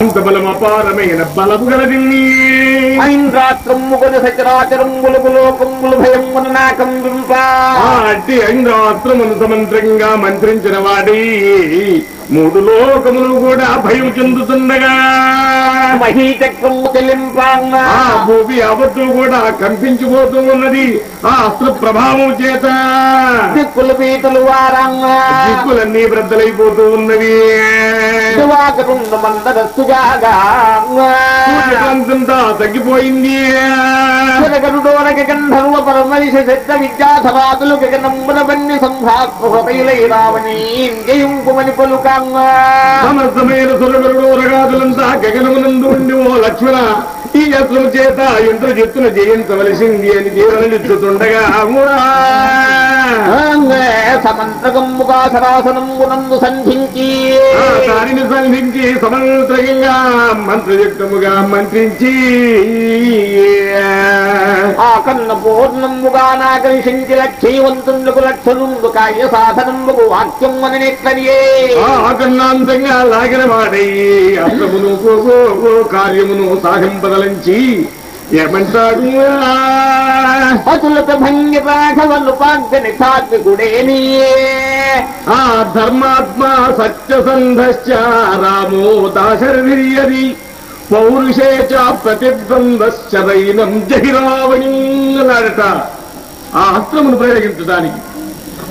అంత బలమపారమైన బలము లోకంబులు భయమున ఆ అట్టి ఐంద్రాస్త్రమును సమంత్రంగా మంత్రించిన వాడి. మూడు లోకములు కూడా భయం చెందుతుండగా. ఆ భూమి అవద్దు కూడా కంపించిపోతూ ఉన్నది. ఆ అస్త్ర ప్రభావం చేత. దిక్కులు పీతలు వారంగ దిక్కులన్నీ బ్రద్దలైపోతూ ఉన్నవి. సూర్యకాంతంతా తగ్గిపోయింది. గరుడోరగ గంధర్వ పరమరిష సిద్ధ విద్యాధరాదులు గగనంబుల బన్ని సంభాత్మృతైలై రావణీ ఇంకెయుంకుమని పలుకాంగ సమస్తమైన సురగరుడు రగాదులంతా గగనమునందు ఉండి ఓ లక్ష్మణ ఈ యత్నం చేత ఇంద్రజిత్తున జయించవలసింది అని జీవనలిచ్చుతుండగా సరాసనంబునందు సంధించి. దానిని సంధించి సమంత్రంగా మంత్రయుక్తముగా మంత్రించి. ఆ కన్న పూర్ణముగా నాకర్షించి లక్ష్యవంతులకు లక్షణుండు కార్య సాధనంబుకు వాక్యం అని నెక్కనియే ఆ కన్నాంతంగా లాగిన వాడయ్యి అర్థమును కార్యమును సాగింపదలంచి ఏమంటాడు? అతులత భంగి రాఘవను పాగ్ని సాత్వికుడేని ఆ ధర్మాత్మ సత్యసంధశ్చ రామో దాశర్విర్యది పౌరుషే చ ప్రతిద్వంద్వశ్చరైనం జహిరావణి అన్నాడట. ఆ అస్త్రమును ప్రయోగించడానికి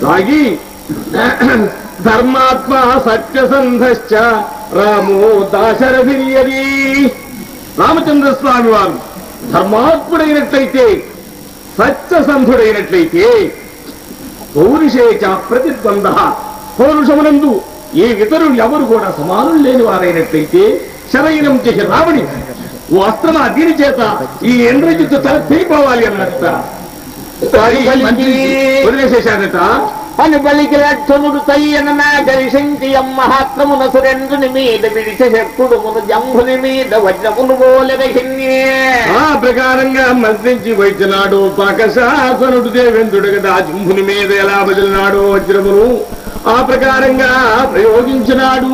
లాగి ధర్మాత్మ సత్యసంధశ్చ రామో దాశరథిర్యది. రామచంద్ర స్వామి వారు ధర్మాత్ముడైనట్లయితే సత్యసంధుడైనట్లయితే పౌరుషేచ ప్రతిద్వంద పౌరుషమునందు ఏ ఇతరులు ఎవరు కూడా సమానం లేని వారైనట్లయితే శరైనం చేసి రావణి ఓ అస్త్రమా దీని చేత ఈ ఇంద్రజిత్తు తల తెగిపోవాలి అన్నట్ట వదిలేసేశాడట అని బలికి లక్షణుడు తయ్యన నాకర్షించి మహాత్మమున సురేంద్రుని మీద విడిచ శక్తుడుమును జంభుని మీద వజ్రమును బోలెరహిన్యే ఆ ప్రకారంగా మంత్రించి వైద్యనాడు పాకశాసనుడు దేవేంద్రుడు కదా జంభుని మీద ఎలా వదిలినాడు వజ్రమును ఆ ప్రకారంగా ప్రయోగించినాడు.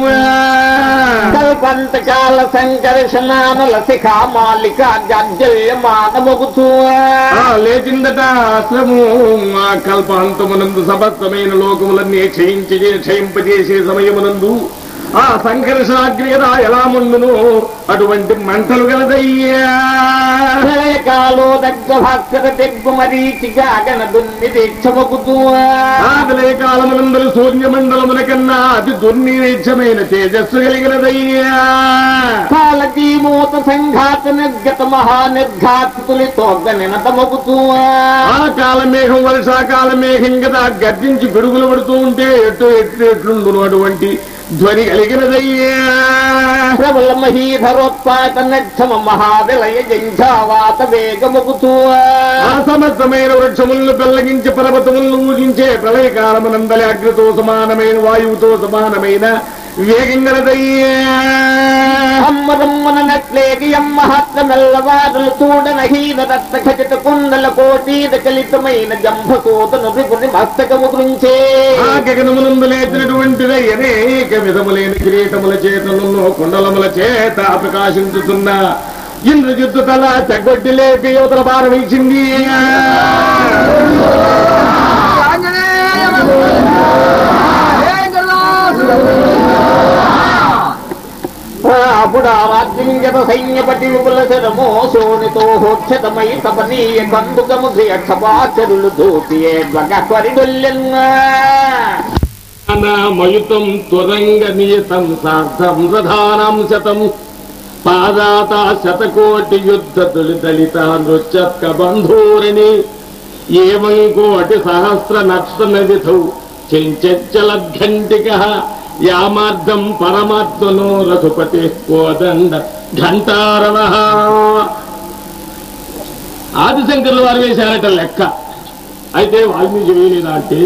కల్పంతకాల సంకర్షణానల శిఖా మాలిక జాజ్జల్యమానమగుతూ ఆ లేచిందట అశ్రము ఆ కల్పాంతమునందు సమస్తమైన లోకములన్నీ క్షయించి క్షయింపజేసే సమయమునందు ఆ సంఘర్షణాగ్ని కదా ఎలా ముందును? అటువంటి మంటలు గలదయ్యా. ప్రళయకాలో దగ్గ భాస్కర దిగ్గు మరీచిగా గణ దున్ని దీక్షమగుతూ ఆకలే కాలమునందరు సూర్యమండలముల కన్నా అతి దుర్నిరీక్షమైన తేజస్సు కలిగినదయ్యా. సంఘాత నిర్గత మహానిర్ఘాతులితో నినతమగుతూ ఆ కాలమేఘం వర్షాకాల మేఘం కదా గర్జించి పిడుగులు పడుతూ ఉంటే ఎటు ఎట్లు ఎట్లుండును అటువంటి ధ్వని కలిగినదయ్యా ప్రబల మహీధరోత్పాత నక్షమ మహావిలయ జంఝావాత వేగమగుతూ ఆ సమస్తమైన వృక్షములను పెల్లగించి పర్వతములను ఊగించే ప్రళయకాలమునందలి అగ్నితో సమానమైన వాయువుతో సమానమైన వేగం గలదయ్యా అమ్మరమ్మన నట్లేకి అమ్మహాత్మెల్లవారులు చూడన హీన రక్త ఖచిత కుండల కోటీద కలితమైన జంభసూతను రిపుని మస్తకము గురించే ఆ గగనమునందు లేచినటువంటిది అనేక విధములైన కిరీటముల చేతను కుండలముల చేత ప్రకాశించుతున్న ఇంద్రజిత్తు తల తెగొడ్డి లేపి యువతల భారమించింది అప్పుడు ఆ రాజ్యంగత సైన్యపతి విపుల శరమో హోక్షతమై తపనీయ కందుకము క్షపాచరులు దూతియే ధ్వగరిడొల్లెన్నా మయుతం త్వరంగ నియతం సార్థం ప్రధానం శతం. పాదాత శతకోటి యుద్ధ దళిత నృత్యత్క బంధూరిణి ఏవం కోటి సహస్ర నక్ష విధౌ చెంచలఘంటిక యామార్థం పరమాత్మనో రఘుపతి కోదండ ఘంటారవ ఆదిశంకర్ల వారు వేశారట లెక్క. అయితే వాల్మీకి వేయలేదా అంటే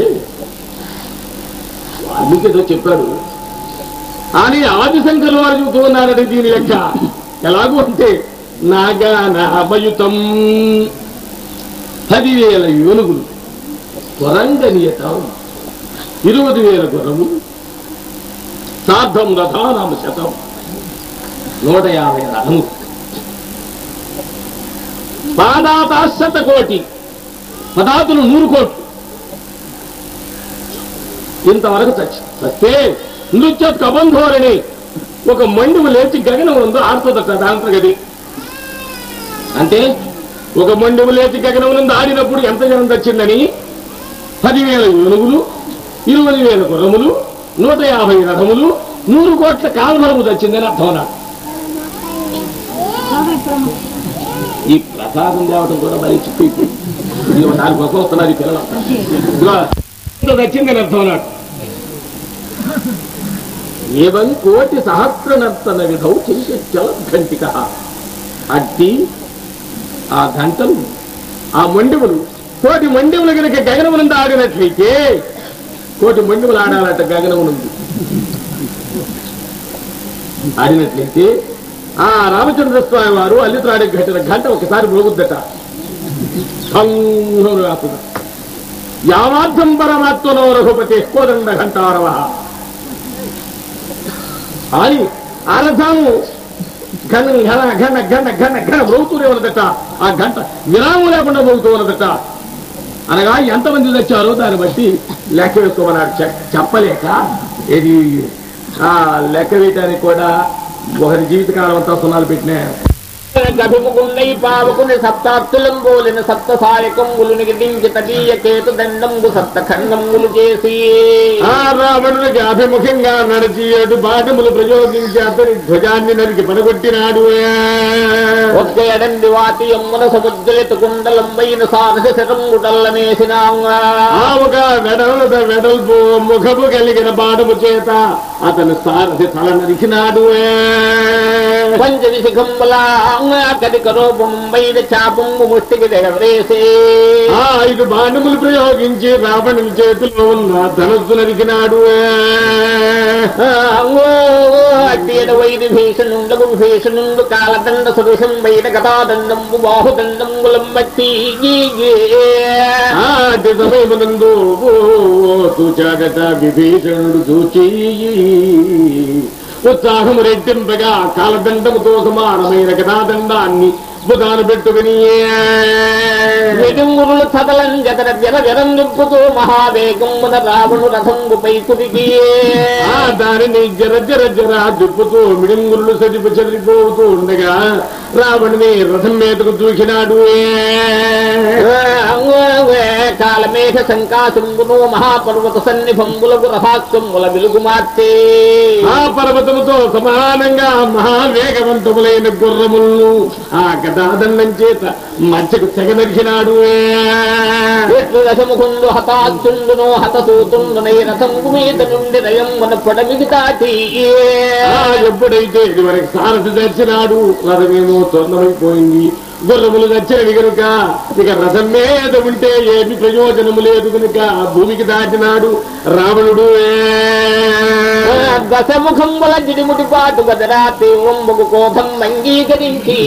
వాల్మీకి ఏదో చెప్పాడు. అని ఆదిశంకర్ల వారు చెబుతూ ఉన్నారట దీని లెక్క. ఎలాగూ అంటే నాగానామయుతం పదివేల ఏనుగులు త్వరంగనీయతం ఇరవై వేల గుర్రము సార్ధం రథానామ శతం. నూట యాభై రథము పాదాతాశత కోటి పదాతులు నూరు కోట్లు. ఇంతవరకు చచ్చి చస్తే నృత్య కబంధోరణి. ఒక మండువు లేచి గగనం ఉందో ఆడుతుందట దాంట్లో గది. అంటే ఒక మండువు లేచి గగనం నుండి ఆడినప్పుడు ఎంత జనం తెచ్చిందని పదివేల ఏనుగులు ఇరవై వేల గుర్రములు నూట యాభై రథములు నూరు కోట్ల కాల్మరము తెచ్చిందని అర్థం ఈ ప్రసాదం తేవడం కూడా మరి చిక్కు ఇదిగో నాలుగు కోసం వస్తున్నారు ఈ పిల్లలు. తెచ్చిందని అర్థం నాడు ఏవం కోటి సహస్రనర్తన విధౌ చల ఘంటిక. అట్టి ఆ గంటలు ఆ మండివులు కోటి మండివులు కనుక గగనమునందు ఆడినట్లయితే కోటి మండిములు ఆడాలట గగనమునందు ఆడినట్లయితే ఆ రామచంద్ర స్వామి వారు అల్లిత్రాడి ఘటన గంట ఒకసారి మోగుద్దట. సంఘం రాసుడు యావార్థం పరమాత్మనో రఘుపతి కోదండ ఘంటారవ. అని అరసాము ఘన ఘన ఘన ఘన ఘన ఘన మోగుతూనే ఉన్నదట. ఆ గంట విరామం లేకుండా మోగుతూ ఉన్నదట. అనగా ఎంతమంది తెచ్చారో దాన్ని బట్టి లెక్క వేసుకోమన్నాడు చె- చెప్పలేక ఇది లెక్క వేయటానికి కూడా ఒకరి జీవితకాలం అంతా సున్నాలు పెట్టినాయి గభిముకుండై పావకుని సప్తాప్తులంబోలిన సప్త సాయకంబులు నిగదించి తదీయ కేతు దండంబు సప్త ఖండంబులు చేసి. ఆ రావణునికి అభిముఖంగా నడిచి ఏడు బాటములు ప్రయోగించి అతని ధ్వజాన్ని నరికి పడగొట్టినాడు. ఒక్క ఎడంది వాతి యమ్మున సముద్రత కుండలంబైన సారస శరంగుడల్లనేసిన ఆ ఒక వెడల వెడల్పు ముఖము కలిగిన బాటము చేత అతను సారథి తల నరికినాడు చాపంబు ముష్టికి దిగవేసి ఆ ఐదు బాణములు ప్రయోగించి రావణుని చేతిలో ఉన్న ధనస్సు నరికినాడు అడ్డేడ వైది భీషణుండగు విభీషణుండు కాలదండ సదృశం బయట కథాదండంబు సమయమునందు చూచాడట విభీషణుడు చూచి ఉత్సాహము రెట్టింపగా కాలదండముతో సమానమైన కథాదండాన్ని బుధాను పెట్టుకుని చదలం జతర జల జరం నింపుతూ మహావేగమున రావణు రథంబుపై కుదిగి ఆ దానిని జర జర జర దుప్పుతూ మిడింగుళ్ళు సరిపి చెదిరిపోతూ ఉండగా రావణుని రథం మీదకు దూకినాడు. కాలమేఘ శంకాశంబును మహాపర్వత సన్నిభంబులకు రథాత్సంబుల వెలుగు మార్చే ఆ పర్వతముతో సమానంగా మహావేగవంతములైన గుర్రములను ఆ గదాదండం చేత మధ్యకు తెగనరికినాడు ఎట్లు రథముకుండు హతాత్తుండును హతసూతుండునై రథంబు మీద నుండి రయమ్మన పొడమికి దాటి. ఆ ఎప్పుడైతే ఇదివరకు సారథి తెచ్చినాడు రథమేమో の旦那の縁に గుర్రములు తెచ్చినవి కనుక ఇక రథం మీద ఉంటే ఏమి ప్రయోజనము లేదు కనుక భూమికి దాటినాడు రావణుడు. దశముఖంబుల జిడిముడి పాటు గదరా తీవ్రంబుకు కోపం అంగీకరించి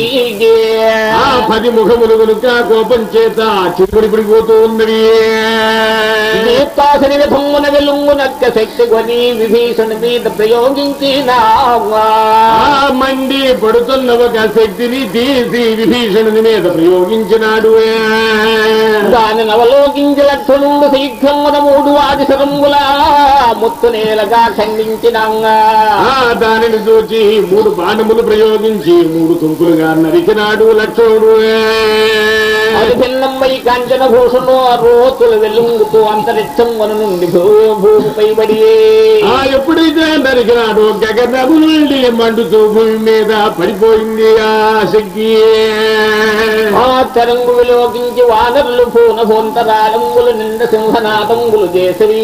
ఆ పది ముఖములు కనుక కోపం చేత చిక్కుడి పడిపోతూ ఉన్నవి. దీప్తాసని విధమ్మున వెలుంగునక్క శక్తి కొని విభీషణ మీద ప్రయోగించిన మండి పడుతున్న ఒక శక్తిని తీసి విభీషణుని మీద ప్రయోగించినాడు. దాని నవలోకించి లక్షణుడు శీఘ్రమున మూడు ఆది శరంగుల ముత్తు నేలగా ఖండించిన. ఆ దానిని చూచి మూడు బాణములు ప్రయోగించి మూడు తుంపులుగా నరికినాడు లక్ష్మణుడు. అది భిన్నమ్మై కాంచన భూషణు రోతులు వెలుంగుతూ అంతరిక్షం వన నుండి భూమిపై పడి ఆ ఎప్పుడైతే నరికినాడు గగనము నుండి మండుతూ భూమి మీద పడిపోయింది ఆ శక్తి. ఆ తరంగు విలోకించి వానరులు పూన భూంతరాళంగులు నిండ సింహనాదంగులు చేసవి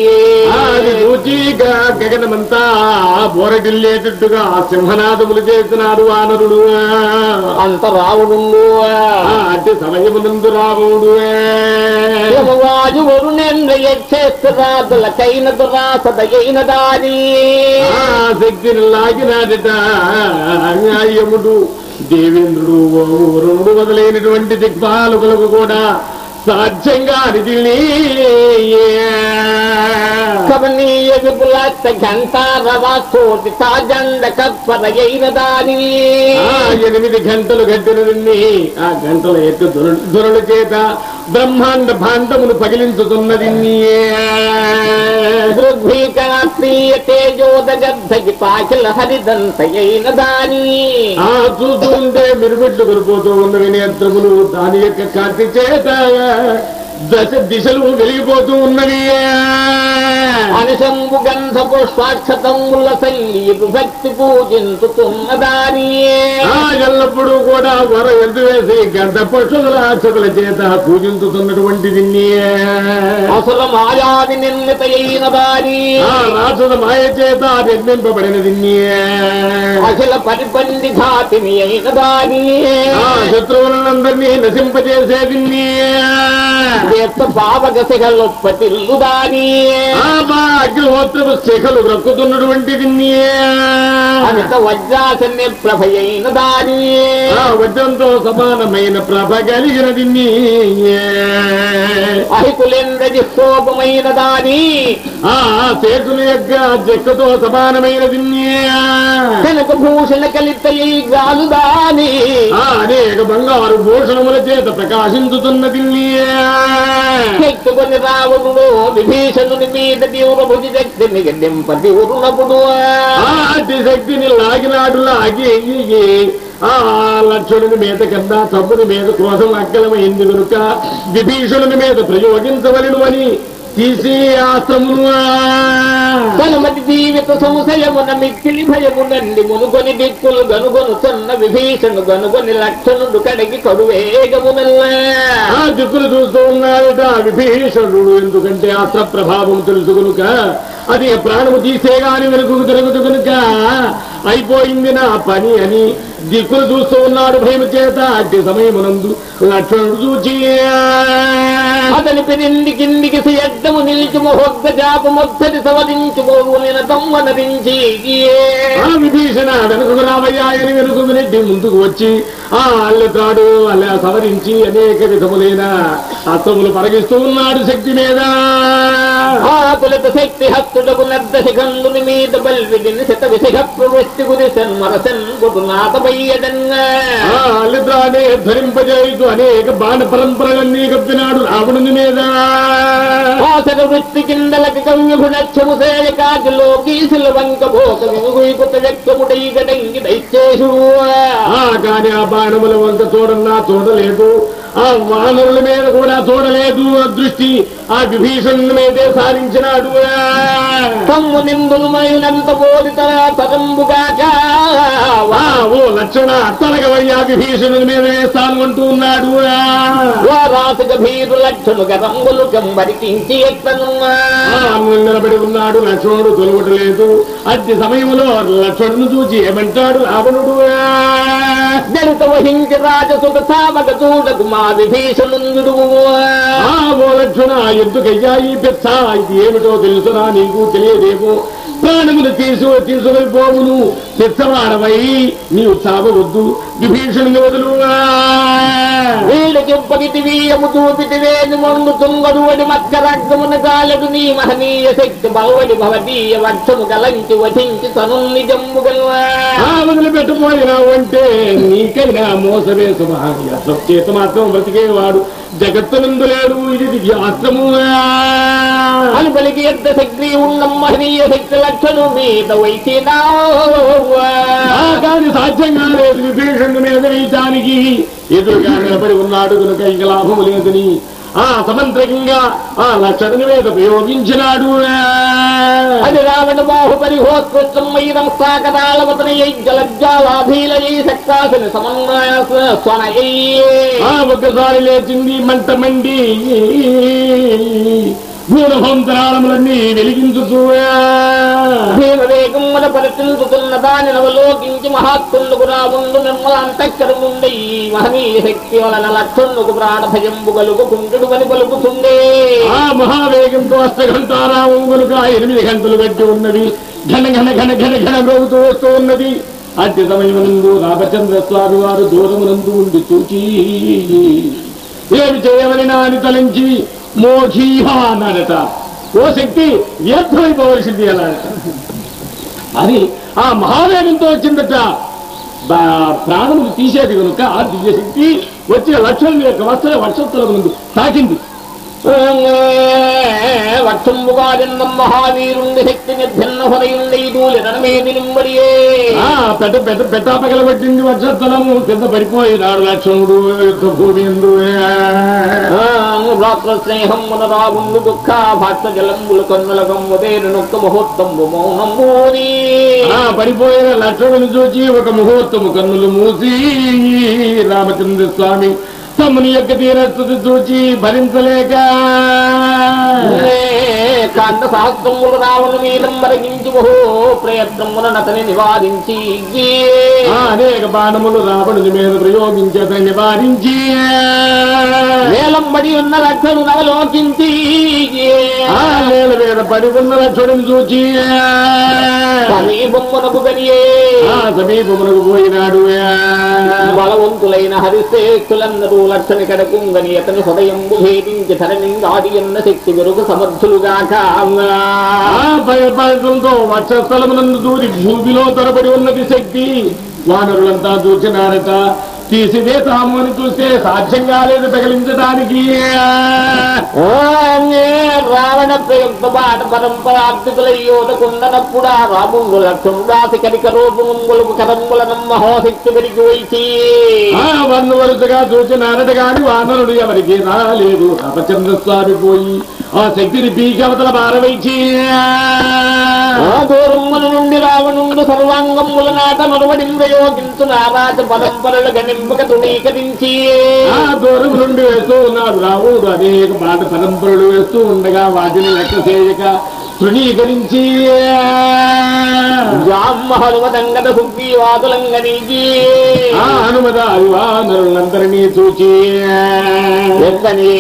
ఆ అది చూచి గ- గగనమంతా బోరగిల్లేటట్టుగా సింహనాదములు చేసినాడు వానరుడు. అంత రావుడు ఆ అట్టి సమయమునందు రావుడు యమవాజు వరుణేంద్ర యక్షేస్తరాదులకైన దురాసదయైన దారి ఆ శక్తిని లాగినాడట యముడు దేవేంద్రుడు వరుణుడు మొదలైనటువంటి దిక్పాలకులకు కూడా సాధ్యంగా అనిదిల్లి కమనీయ విపులాస్త ఘంటారవ కోటి తాజండ కప్పరయైన దాని ఆ ఎనిమిది గంటలు గట్టినదిన్ని ఆ గంటల ఎత్తు దురల చేత బ్రహ్మాండ భాండమును పగిలించుతున్నది పాకిల దాని చూస్తుంటే మిరుమిట్లు కొనిపోతూ ఉన్నవి నేత్రములు దాని యొక్క కాంతి చేత. దశ దిశలు వెలిగిపోతూ ఉన్నవి. అనుశంభు గంధ పుష్పాక్షతంగుల సంగీతు భక్తి పూజించుతున్న దాని ఆ ఎల్లప్పుడూ కూడా వర ఎద్దు వేసి గంట పక్షుల అక్షతుల చేత పూజించుతున్నటువంటి అసలు మాయాది నిర్మితయైన దాని ఆ రాసుల మాయ చేత నిర్మింపబడినది అఖిల పరిపండి ఘాతిని అయిన దాని శత్రువులందరినీ నశింపజేసేది దాని అగ్నిహోత్రపు శిఖలు రక్కుతున్నటువంటిది అమిత వజ్రాసన్య ప్రభయైన దాని. ఆ వజ్రంతో సమానమైన ప్రభ కలిగినది అహికులేంద్ర జిహ్వోపమైన దాని? ఆ శేషుల యొక్క చెక్కతో సమానమైనది కనక భూషణ కలితయై గాలు దాని. ఆ అనేక బంగారు భూషణముల చేత ప్రకాశించుతున్నది ఎత్తుకొని రావణుడు విభీషణుని మీద తీవ్ర భుజి శక్తిని గడ్డింపతి ఉరునపుడు అతి శక్తిని లాగినాడు లాగి ఆ లక్షణుని మీద కన్నా తమ్ముని మీద క్రోధం అక్కలమైంది కనుక విభీషణుని మీద ప్రయోగించవలను అని జీవిత సంశయమున మిక్కిలి భయమునండి మునుకొని దిక్కులు గనుగొను సన్న విభీషణు గనుగొని లక్షణుడు కడిగి కడువేగమునల్ల ఆ దిక్కులు చూస్తూ ఉన్నాడట విభీషణుడు. ఎందుకంటే అస్త్ర ప్రభావం తెలుసు కనుక అది ప్రాణము తీసేగాని వెనుకకు తిరుగుతు కనుక అయిపోయింది నా పని అని దిక్కులు చూస్తూ ఉన్నాడు భయం చేత అట్టి సమయమునందు లక్ష్మణుడు చూచి. అతని పెరింది కిందికి సియద్దము నిలిచి మొహొగ్గ జాపు మొత్తటి సవరించి పోగులిన తమ్మనరించి ఆ విభీషణ వెనుకకు రామయ్యా అని వెనుకకు నెట్టి ముందుకు వచ్చి ఆ అల్లెతాడు అలా సవరించి అనేక విధములైన అస్త్రములు పరగిస్తూ ఉన్నాడు శక్తి మీద. ఆకులత శక్తి హస్తుడకు నద్ద శిఖండుని మీద బల్విడిని శత విశిఖ ప్రవృత్తి గురి సన్మరసన్ అల్లెతానే ధరింపజేయుతూ అనేక బాణ పరంపరలన్నీ కప్పినాడు రావణుని మీద. ఆసర వృత్తి కిందలకి కవ్యభునక్షము సేయ కాజులో గీసుల వంక భోక దైత్యేషుడు ఆ కాని ఆ బాణముల వంక చూడన్నా చూడలేదు. ఆ వానరుల మీద కూడా చూడలేదు దృష్టి. ఆ విభీషణుని మీదే సారించినాడు. తమ్ము నిందులు మైనంత పోలిత తరంబుగాక వా ఓ లక్షణ తలగవయ్యా విభీషణుని మీద వేస్తాను అంటూ ఉన్నాడు. రాసు గభీరు లక్షణు గరంగులు కంబరికించి నిలబడి ఉన్నాడు. లక్ష్మణుడు తొలగటలేదు. అట్టి సమయంలో లక్ష్మణుడు చూచి ఏమంటాడు రావణుడు? దళిత వహించి రాజసుత సామక చూడకు మా ఓ లక్ష్మణ ఎందుకయ్యా ఈ పెద్ద? ఇది ఏమిటో తెలుసునా నీకు తెలియదేమో. ప్రాణములు తీసు తీసుకుని పోవును. పెచ్చవాడవై నీవు చావవద్దు. విభీషణుని వదులు వీళ్ళకి పగిటి వీయము చూపిటి వేణు మండు తుంగడు వడి మక్కరగ్గమున కాలడు నీ మహనీయ శక్తి బలవడి భవదీయ వక్షము గలంచి వధించి తను నిజమ్ము ఆ వదిలిపెట్టపోయినావు అంటే నీకైనా మోసమే సుమహాని అసలు చేత మాత్రం బ్రతికేవాడు. జగత్తునందు లేడు ఇది దివ్యాస్త్రము అని పలికి ఎంత శక్తి ఉన్న మహనీయ శక్తి లక్షణు మీద కాని సాధ్యంగా లేదు విభీషణుడి మీద వేయటానికి ఎదురుగా నిలబడి ఉన్నాడు కనుక ఇక లాభము లేదని. ఆ సమంత్రకంగా ఆ లక్షణుని మీద ప్రయోగించినాడు. అది రావణ సమన్వయ స్వనయ్యే ఆ ఒక్కసారి లేచింది మంట మండి. భూనభంతరాళములన్నీ వెలిగించుతూ భీమవేగముల పరిచించుతున్న దాని నవలోకించి మహాత్ములకు రాముండు నిర్మల అంతఃకరముండి మహనీయ శక్తి వలన లక్షణుకు ప్రాణ భయంబు కలుగు కుంటుడు అని పలుకుతుండే. ఆ మహావేగంతో అష్టఘంటారామం కనుక ఎనిమిది గంటలు గట్టి ఉన్నది. ఘన ఘన ఘన ఘన ఘన మ్రోగుతూ వస్తూ ఉన్నది. అతి సమయమునందు రామచంద్ర స్వామి వారు దూరమునందు ఉండి చూచి ఏమి చేయవలన అని తలంచి మోఘీహ అన్నాడట ఓ శక్తి వ్యర్థమైపోవలసింది అన్నాడట అని ఆ మహావేగంతో వచ్చిందట. బా- ప్రాణములు తీసేది కనుక ఆ దివ్యశక్తి వచ్చిన లక్ష్మణుని యొక్క వస్త్ర వర్షత్తుల ముందు తాకింది. శక్తి నిర్భిన్న హృదయుండి దూలి రణమేది నింబడియే ఆ పెద్ద పెద్ద పెట్టా పగలబట్టింది వర్షస్థలము కింద పడిపోయినాడు లక్ష్మణుడు యొక్క భూమి స్నేహం రావుండు దుఃఖ భాష్య జలంబులు కన్నుల గమ్ముదేరు నొక్క ముహూర్తంబు మౌనంబూరి ఆ పడిపోయిన లక్ష్మణుని చూచి ఒక ముహూర్తము కన్నులు మూసి రామచంద్ర స్వామి తమ్ముని యొక్క తీరస్థుతి చూచి భరించలేక. కాంత సహస్రములు రావణు మీదం మరగించి బహు ప్రయత్నమున నతని నివారించి. అనేక బాణములు రావణుని మీద ప్రయోగించి అతన్ని నివారించి. వేలంబడి ఉన్న రక్షను నవలోకించి నేల మీద పడి ఉన్న లక్ష్మణుని చూచి. సమీపమునకు ఆ సమీపమునకు పోయినాడు. బలవంతులైన హరిశ్రేష్ఠులందరూ లక్షణ కడకుంగని అతని హృదయం భేదించి ధరణింగాడి అన్న శక్తి వెరుగు సమర్థులుగాక. ఆ భయపడటంతో వక్షస్థలమునందు దూరి భూమిలో తరబడి ఉన్నది శక్తి. వానరులంతా చూచినారట తీసిదే తాము అని చూస్తే సాధ్యం కాలేదు తగిలించడానికి రావణ ప్రయుక్త బాట పరంపరార్థికులయ్యోదకుండనప్పుడా రాముండు లక్ష్మణుడాసి కరిక రోజు ముంగులకు కరంబుల నమ్మహోశక్తి పెరిగి వైచి. ఆ వన్ను వరుసగా చూచినారట కాని వానరుడు ఎవరికి రాలేదు. రామచంద్ర స్వామి పోయి ఆ శక్తిని పీకవతల పారవైచి ఆ దూరముల నుండి రావణుండు సర్వాంగముల నాట మరువడి ప్రయోగించు నారాజ పరంపరలు గణింపక తృణీకరించి. ఆ దూరం నుండి వేస్తూ ఉన్నాడు రావుడు అనేక మాట పరంపరలు వేస్తూ ఉండగా వాటిని లెక్క చేయక తృణీకరించి. జామ్మ హనుమతంగద హనుమద అభివానరులందరినీ చూచి. ఎంతనే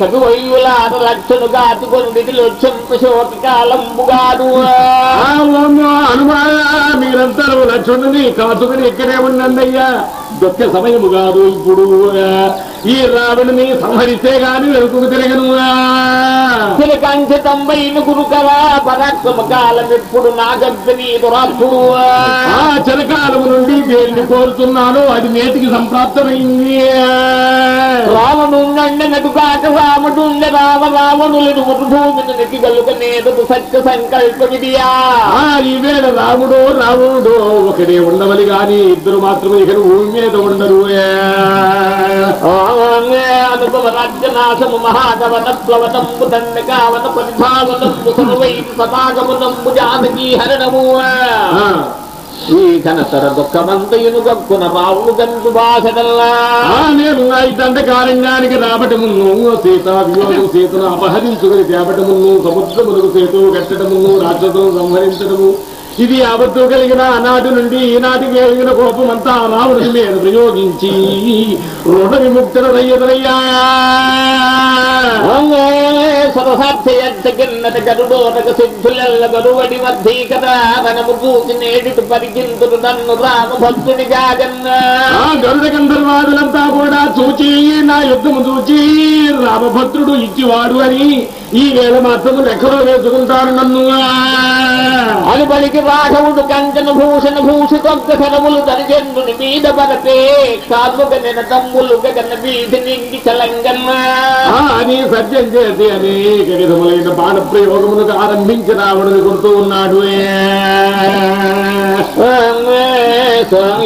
కవివయ్యులాట లక్షను గాతుకొని లొచ్చంపు శోక కాలంబుగాడు. ఆ ఓమ్మ హనుమా మీరందరూ లక్ష్మణుని కాచుకుని ఇక్కడే ఉండండి దొక్క సమయము కాదు ఇప్పుడు ఈ రావణుని సంహరిస్తే గాని వెనుకకు తిరగను తిలకంకితమైన గురుకర పరాక్రమ కాలం ఎప్పుడు నాగర్జని దురాత్ముడు ఆ చిరకాలము నుండి దేన్ని కోరుతున్నానో అది నేటికి సంప్రాప్తమైంది. రావణుండ నటుకాక రాముడుండ రామ రావణులను భూమిని నెట్టి గలుగ నేదు సత్య సంకల్పమిదియా ఈ వేళ రాముడు రావణుడు ఒకడే ఉండవలి గాని ఇద్దరు మాత్రమే ఇక్కడ భూమి మీద ఉండరు అనుభవ రాజ్యనాశము మహాగవన ప్లవనంబు దండకావన పరిభావనంబు సర్వై సమాగమునంబు జానకీ హరణము ఘనతర దుఃఖమంతయును గక్కున రావులు గంటు బాసడల్లా ఆ నేను ఈ దండకారణ్యానికి రావటమును సీత వియోగం సీతను అపహరించుకుని తేపటమును సముద్రములకు సేతు కట్టడమును రాక్షసులను సంహరించడము ఇది అబద్ధు కలిగిన ఆనాటి నుండి ఈనాటికి కలిగిన కోపమంతా రావణుని మీద ప్రయోగించి రుణ విముక్తుడయ్యదయ్యా సరసాధ్యయజ్ఞత గరుడోరక సిద్ధులెల్ల గరువడి వర్ధీకర రణము చూసి నేడిటు పరిగింతుడు నన్ను రామ భక్తుని గాగన్న ఆ గరుడ గంధర్వాదులంతా కూడా చూచి నా యుద్ధము చూచి రామభద్రుడు ఇచ్చివాడు అని ఈ వేళ మాత్రము లెక్కలో వేసుకుంటారు నన్ను. అనుబలికి రాఘవుడు కంచన భూషణ భూషితొక్క శరములు దరిజన్నుని మీద పరపే కాదుగ నిన తమ్ములు గగన వీధి నిండి చలంగన్న. అని సత్యం చేసి అనేక విధములైన బాణ ప్రయోగములకు ఆరంభించి రావణుని కొడుతూ ఉన్నాడు.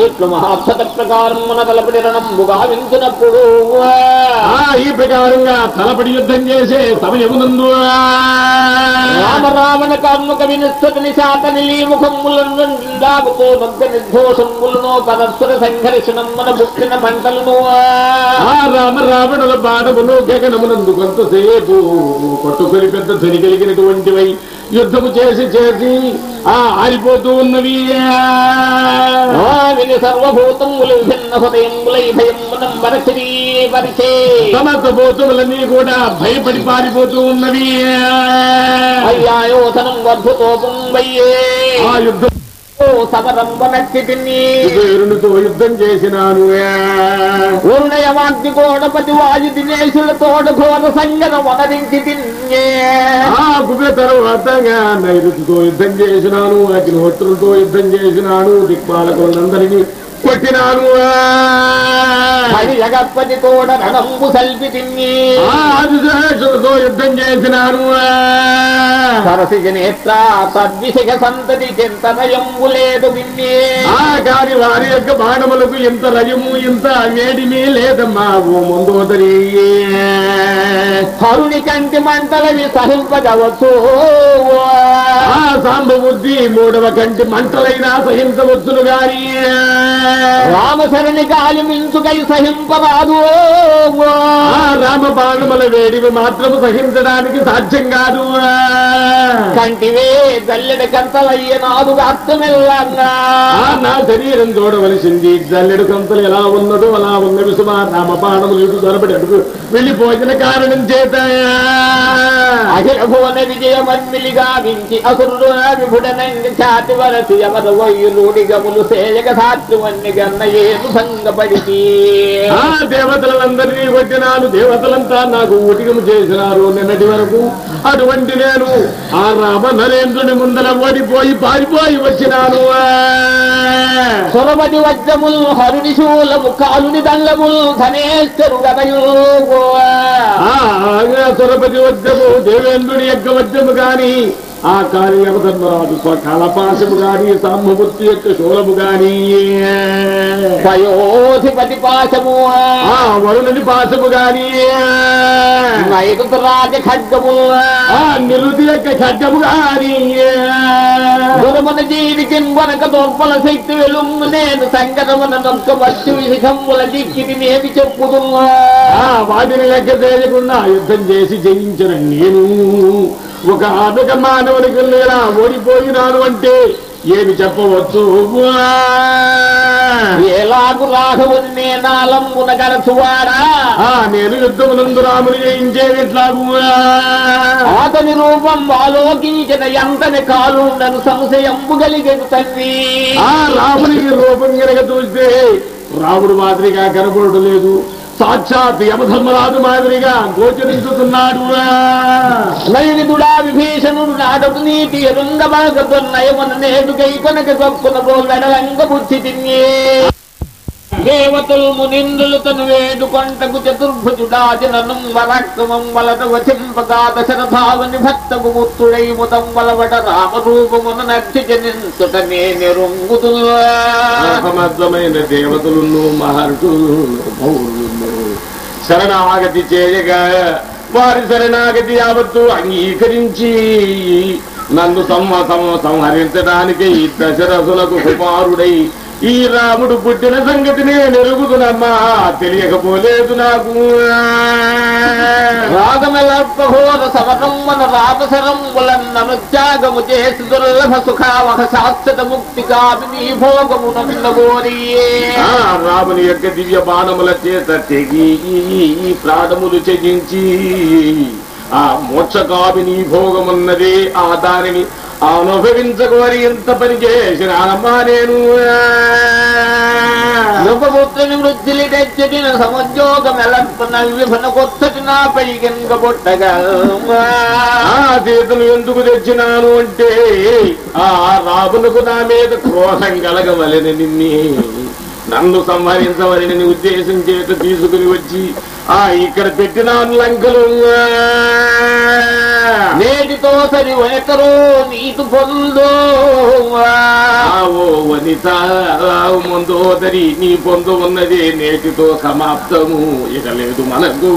ఇట్లు మహాత్సత ప్రకారం మన తలపడి రణంబు గావించినప్పుడు ఆ ఈ ప్రకారంగా తలపడి యుద్ధం చేసే సమయమునందు రామ రావణ కర్మక వినిస్తతి నిశాత నిలీముఖములను నిందాగుతో నొక్క నిర్ఘోషములను పరస్పర సంఘర్షణం మన బుక్కిన మంటలను ఆ రామ రావణుల బాణములు గగనమునందు కొంతసేపు కొట్టుకొని పెద్ద ధ్వని కలిగినటువంటివై యుద్ధము చేసి చేసి ఆ ఆరిపోతూ ఉన్నవి. భూతములన్నీ కూడా భయపడి పారిపోతూ ఉన్నవి. అయ్యాయోధనం వర్ధతోపం వయ్యే. ఆ యుద్ధం ఓ యుద్ధం చేసినాను. ఉన్నయమాంతి కోడపతి వాయు దినేశుల తోడ ఘోర సంగన వనరించి ఆ తర్వాత నైరుతితో యుద్ధం చేసినాను అగ్నిహోత్రులతో యుద్ధం చేసినాను దిక్పాలకులందరినీ కొట్టినాను జగత్పతి తోడ రణంబు సల్పి తిన్ని. యుద్ధం చేసినాను సరసిజ నేత్ర సద్విషయ సంతతి చింతనయంబు లేదు విన్నే ఆ కాని వారి యొక్క బాణములకు ఇంత రయము ఇంత వేడిమి లేదమ్మా ఓ ముందోదరి. హరుని కంటి మంటలవి సహింపగవచ్చు ఆ మూడవ కంటి మంటలైనా సహించవచ్చును గాని. రామశరణి గాలి మించుకై సహింపరాదు రామ బాణముల వేడివి మాత్రము సహించడానికి సాధ్యం కాదు కంటివే జల్లెడ కంతలయ్య నాదు అర్థమెల్లంగా ఆ నా శరీరం చూడవలసింది. జల్లెడు కంతలు ఎలా ఉన్నదో అలా ఉన్నవి సుమా రామ బాణములు ఇటు దొరబడి అడుగు వెళ్ళిపోయిన కారణం చేత. అఖిల భువన విజయమన్మిలి గావించి అసురుడు విభుడనంగి ఛాతి వరసి యమద వయ్యులుడి గములు సేయక సాత్రువన్ని భంగపడితి ఆ దేవతలందరినీ కొట్టినాను. దేవతలంతా నాకు ఊటికము చేసినారు. నిన్నటి వరకు అటువంటి నేను ఆ రామ నరేంద్రుని ముందర ఓడిపోయి పారిపోయి వచ్చినాను. సురపతి వజ్రములు హరుని శూలము కాలుని దండములు ధనేశ్వరు సురపతి వద్యము దేవేంద్రుని యొక్క వద్యము గాని ఆ కార్యవధర్మరాజు స్వకళపాశము గాని సాంబమూర్తి యొక్క శూలము గాని పయోధిపతి పాశము. ఆ వరుణుని పాశము గాని నైరుత రాజ ఖడ్గము ఆ నిరుతి యొక్క ఖడ్గము గాని గురుమన జీవికి వనక దొర్పల శక్తి వెలుమ్ము నేను సంగతమున నొక్క వచ్చు విషముల దిక్కిది నేమి చెప్పుదు ఆ వాటిని లెక్క చేయకుండా యుద్ధం చేసి జయించిన నేను. ఒక ఆదక మానవునికి లేరా ఓడిపోయినాను అంటే ఏమి చెప్పవచ్చు? ఎలాగు రాఘవుని నేనాలంబున గరచువాడా ఆ నేను యుద్ధమునందు రాముని జయించేట్లాగు అతని రూపం ఆలోకించిన ఎంతని కాలుండను సంశయంబు కలిగెను తండ్రి ఆ రామునికి రూపం కనుక చూస్తే రాముడు మాదిరిగా కనపడటం లేదు. సాక్షాత్ యమధర్మరాజు మాదిరిగా గోచరించుతున్నాడు నయనిదుడా విభీషణుడు నాడకు నీతి ఎరుంగమగతున్నయమున నయమున కై కొనక చొప్పున వెడలంగ బుద్ధి తిన్నే దేవతలు మునిందులు తను వేడు కొంటకు చతుర్భుజుడాజనను వరక్రమం వలన వచింపగా దశరథావని భక్తకు ముత్తుడై ముతం వలవట రామరూపమున నచ్చి జనించుట నే నిరుంగుతుల్లా సమర్థమైన మహర్షులు పౌరులను శరణాగతి చేయగా వారి శరణాగతి యావత్తు అంగీకరించి నన్ను సంవ సంహరించడానికి ఈ దశరథులకు కుమారుడై ఈ రాముడు పుట్టిన సంగతిని నెరుగుతునమ్మా తెలియకపోలేదు నాకు. రాగమెలర్పఘోర సమరమ్మన రామసరంబులన్న మృత్యాగము చేసి దుర్లభ సుఖావహ శాశ్వత ముక్తి కామిని భోగము రాముని యొక్క దివ్య బాణముల చేత తెగి ఈ ప్రాణములు చెజించి ఆ మోక్షకామిని భోగమున్నది ఆ దానిని అనుభవించగోరి ఎంత పని చేసినానమ్మా నేను? నృపపుత్రుని వృద్ధిలి తెచ్చటిన సముద్యోగమెలర్పన విభన కొత్తటి నా పైకెంగ పుట్టగా. సీతను ఎందుకు తెచ్చినాను అంటే ఆ రామునకు నా మీద క్రోధం కలగవలని నిన్ని. నన్ను సంహరించవలని ఉద్దేశం చేత తీసుకుని వచ్చి ఆ ఇక్కడ పెట్టినాను లంకలు నేటితో సరి వనకరో నీతు పొందో. వనిత ముందోదరి నీ పొందు ఉన్నది నేటితో సమాప్తము. ఇక లేదు మనకు.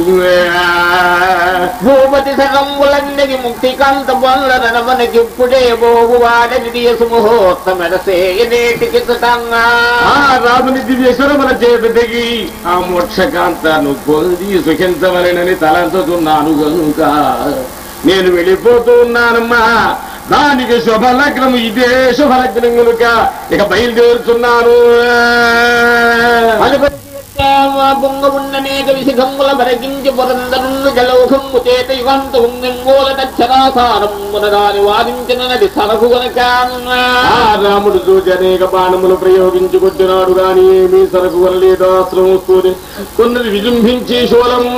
భూపతి సగంబులందరి ముక్తి కాంత బొల్లన మనకిప్పుడే బోగువాడని దియసు ముహూర్తమెడసే నేటికి రాముని దివ్యేశ్వరముల చేత దిగి ఆ మోక్షకాంతను పొంది సుఖించవలెనని తలంచుతున్నాను కనుక నేను వెళ్ళిపోతూ ఉన్నానమ్మా దానికి శుభలగ్నము ఇదే శుభలగ్నం కనుక ఇక బయలుదేరుతున్నాను. అనుపతి పొంగమున్ననేక విశిఖముల భరగించి పురందరుండు జలౌఖము చేత యుగంత ఉంగంగోల తక్షరాసారమున దాని వాదించిన నది సరకు గనక రాముడు చూచి అనేక బాణములు ప్రయోగించుకొచ్చినాడు గాని ఏమీ సరకు వరలేదు ఆశ్రమస్తూనే కొన్నది విజృంభించి శూలము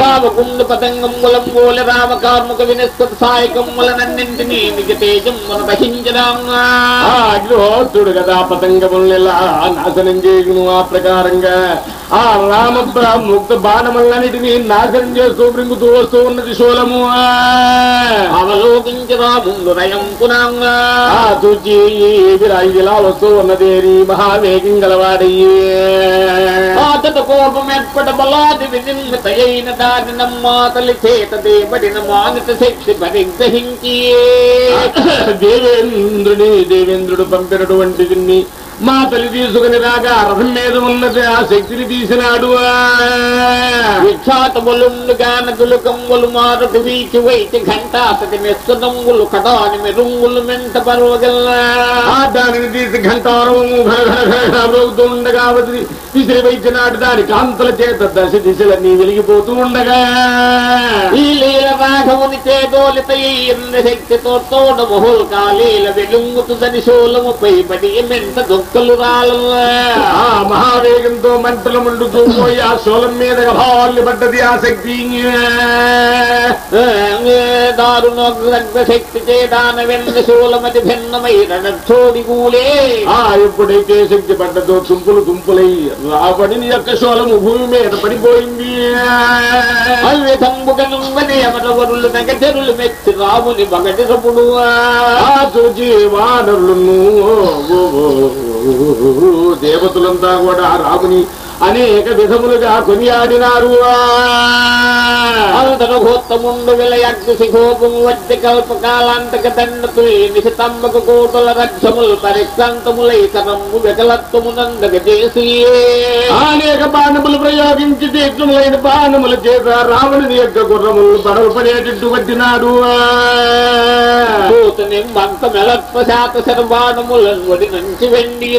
పావకుండు పతంగములం మూల రామ కార్ముక వినస్పత సాయకముల నన్నింటినీ నిజ తేజం మన దహించడాంగా ఆ అగ్నిహోత్రుడు కదా పతంగములెలా నాశనం చేయను ఆ ప్రకారంగా ఆ రామ బ్ర- ముక్త బాణములన్నిటినీ నాశనం చేస్తూ బృంగుతూ వస్తూ ఉన్నది శూలము. అవలోకించి రాముండు రయం పునాంగా. ఆ చూచి వస్తూ ఉన్నది నీ మహావేగం గలవాడయ్యే. ఆతట కోపం ఎప్పటి బలాది వినిర్మితయైన దాని నమ్మాతలి చేత దేవడిన మానిత శక్తి పరిగ్రహించి దేవేంద్రుని దేవేంద్రుడు పంపినటువంటి దీన్ని మా తల్లి తీసుకుని రాగా రథం మీద ఉన్నది ఆ శక్తిని తీసినాడు. విఖ్యాతములుండు గానకులు కమ్ములు మారుకు వీచి వైచి ఘంటాసతి మెస్సుదంగులు కటాని మెరుంగులు మెంట పర్వగల్లా. దానిని తీసి ఘనఘనఘనమవుతూ ఉండగా వదిలి విసిరి వైచినాడు దాని కాంతల చేత దశ దిశలన్నీ వెలిగిపోతూ ఉండగా. ఈ లీల రాఘవుని చేదోలిత శక్తితో తోడ మహోల్ కాలీల వెలుంగుతుందని శూలముపై పడి మెంట దొక్కలు రాలల్లా. ఆ మహావేగంతో మంటలు మండుతూ పోయి ఆ శూలం మీద భావాల్ని పడ్డది ఆ శక్తి. శక్తి చేదాన వెన్న శూలమతి భిన్నమై రణోడి కూలే ఆ ఎప్పుడైతే శక్తి పడ్డదో తుంపులు తుంపులై రాబడిని యొక్క శూలము భూమి మీద పడిపోయింది. అల్విధంబుగనుంగని అమరవరులు నగచరులు మెచ్చి రాముని బగటిరపుడు ఆ చూచి వానరులను దేవతలంతా కూడా రాముని అనేక విధములుగా కొనియాడినారు. అంతరఘోత్తముండు విలయగ్గు శిఖోపము వద్ద కల్పకాలాంతక దండతు నిశితంబకు కోటుల రక్షములు పరిక్రాంతములై తరమ్ము వికలత్వమునందక చేసి అనేక బాణములు ప్రయోగించి తీర్థములైన బాణముల చేత రావణుని యొక్క గుర్రములు పడవ పడేటట్టు మెలత్వ శాత శరబాణములను వడి నుంచి వెండి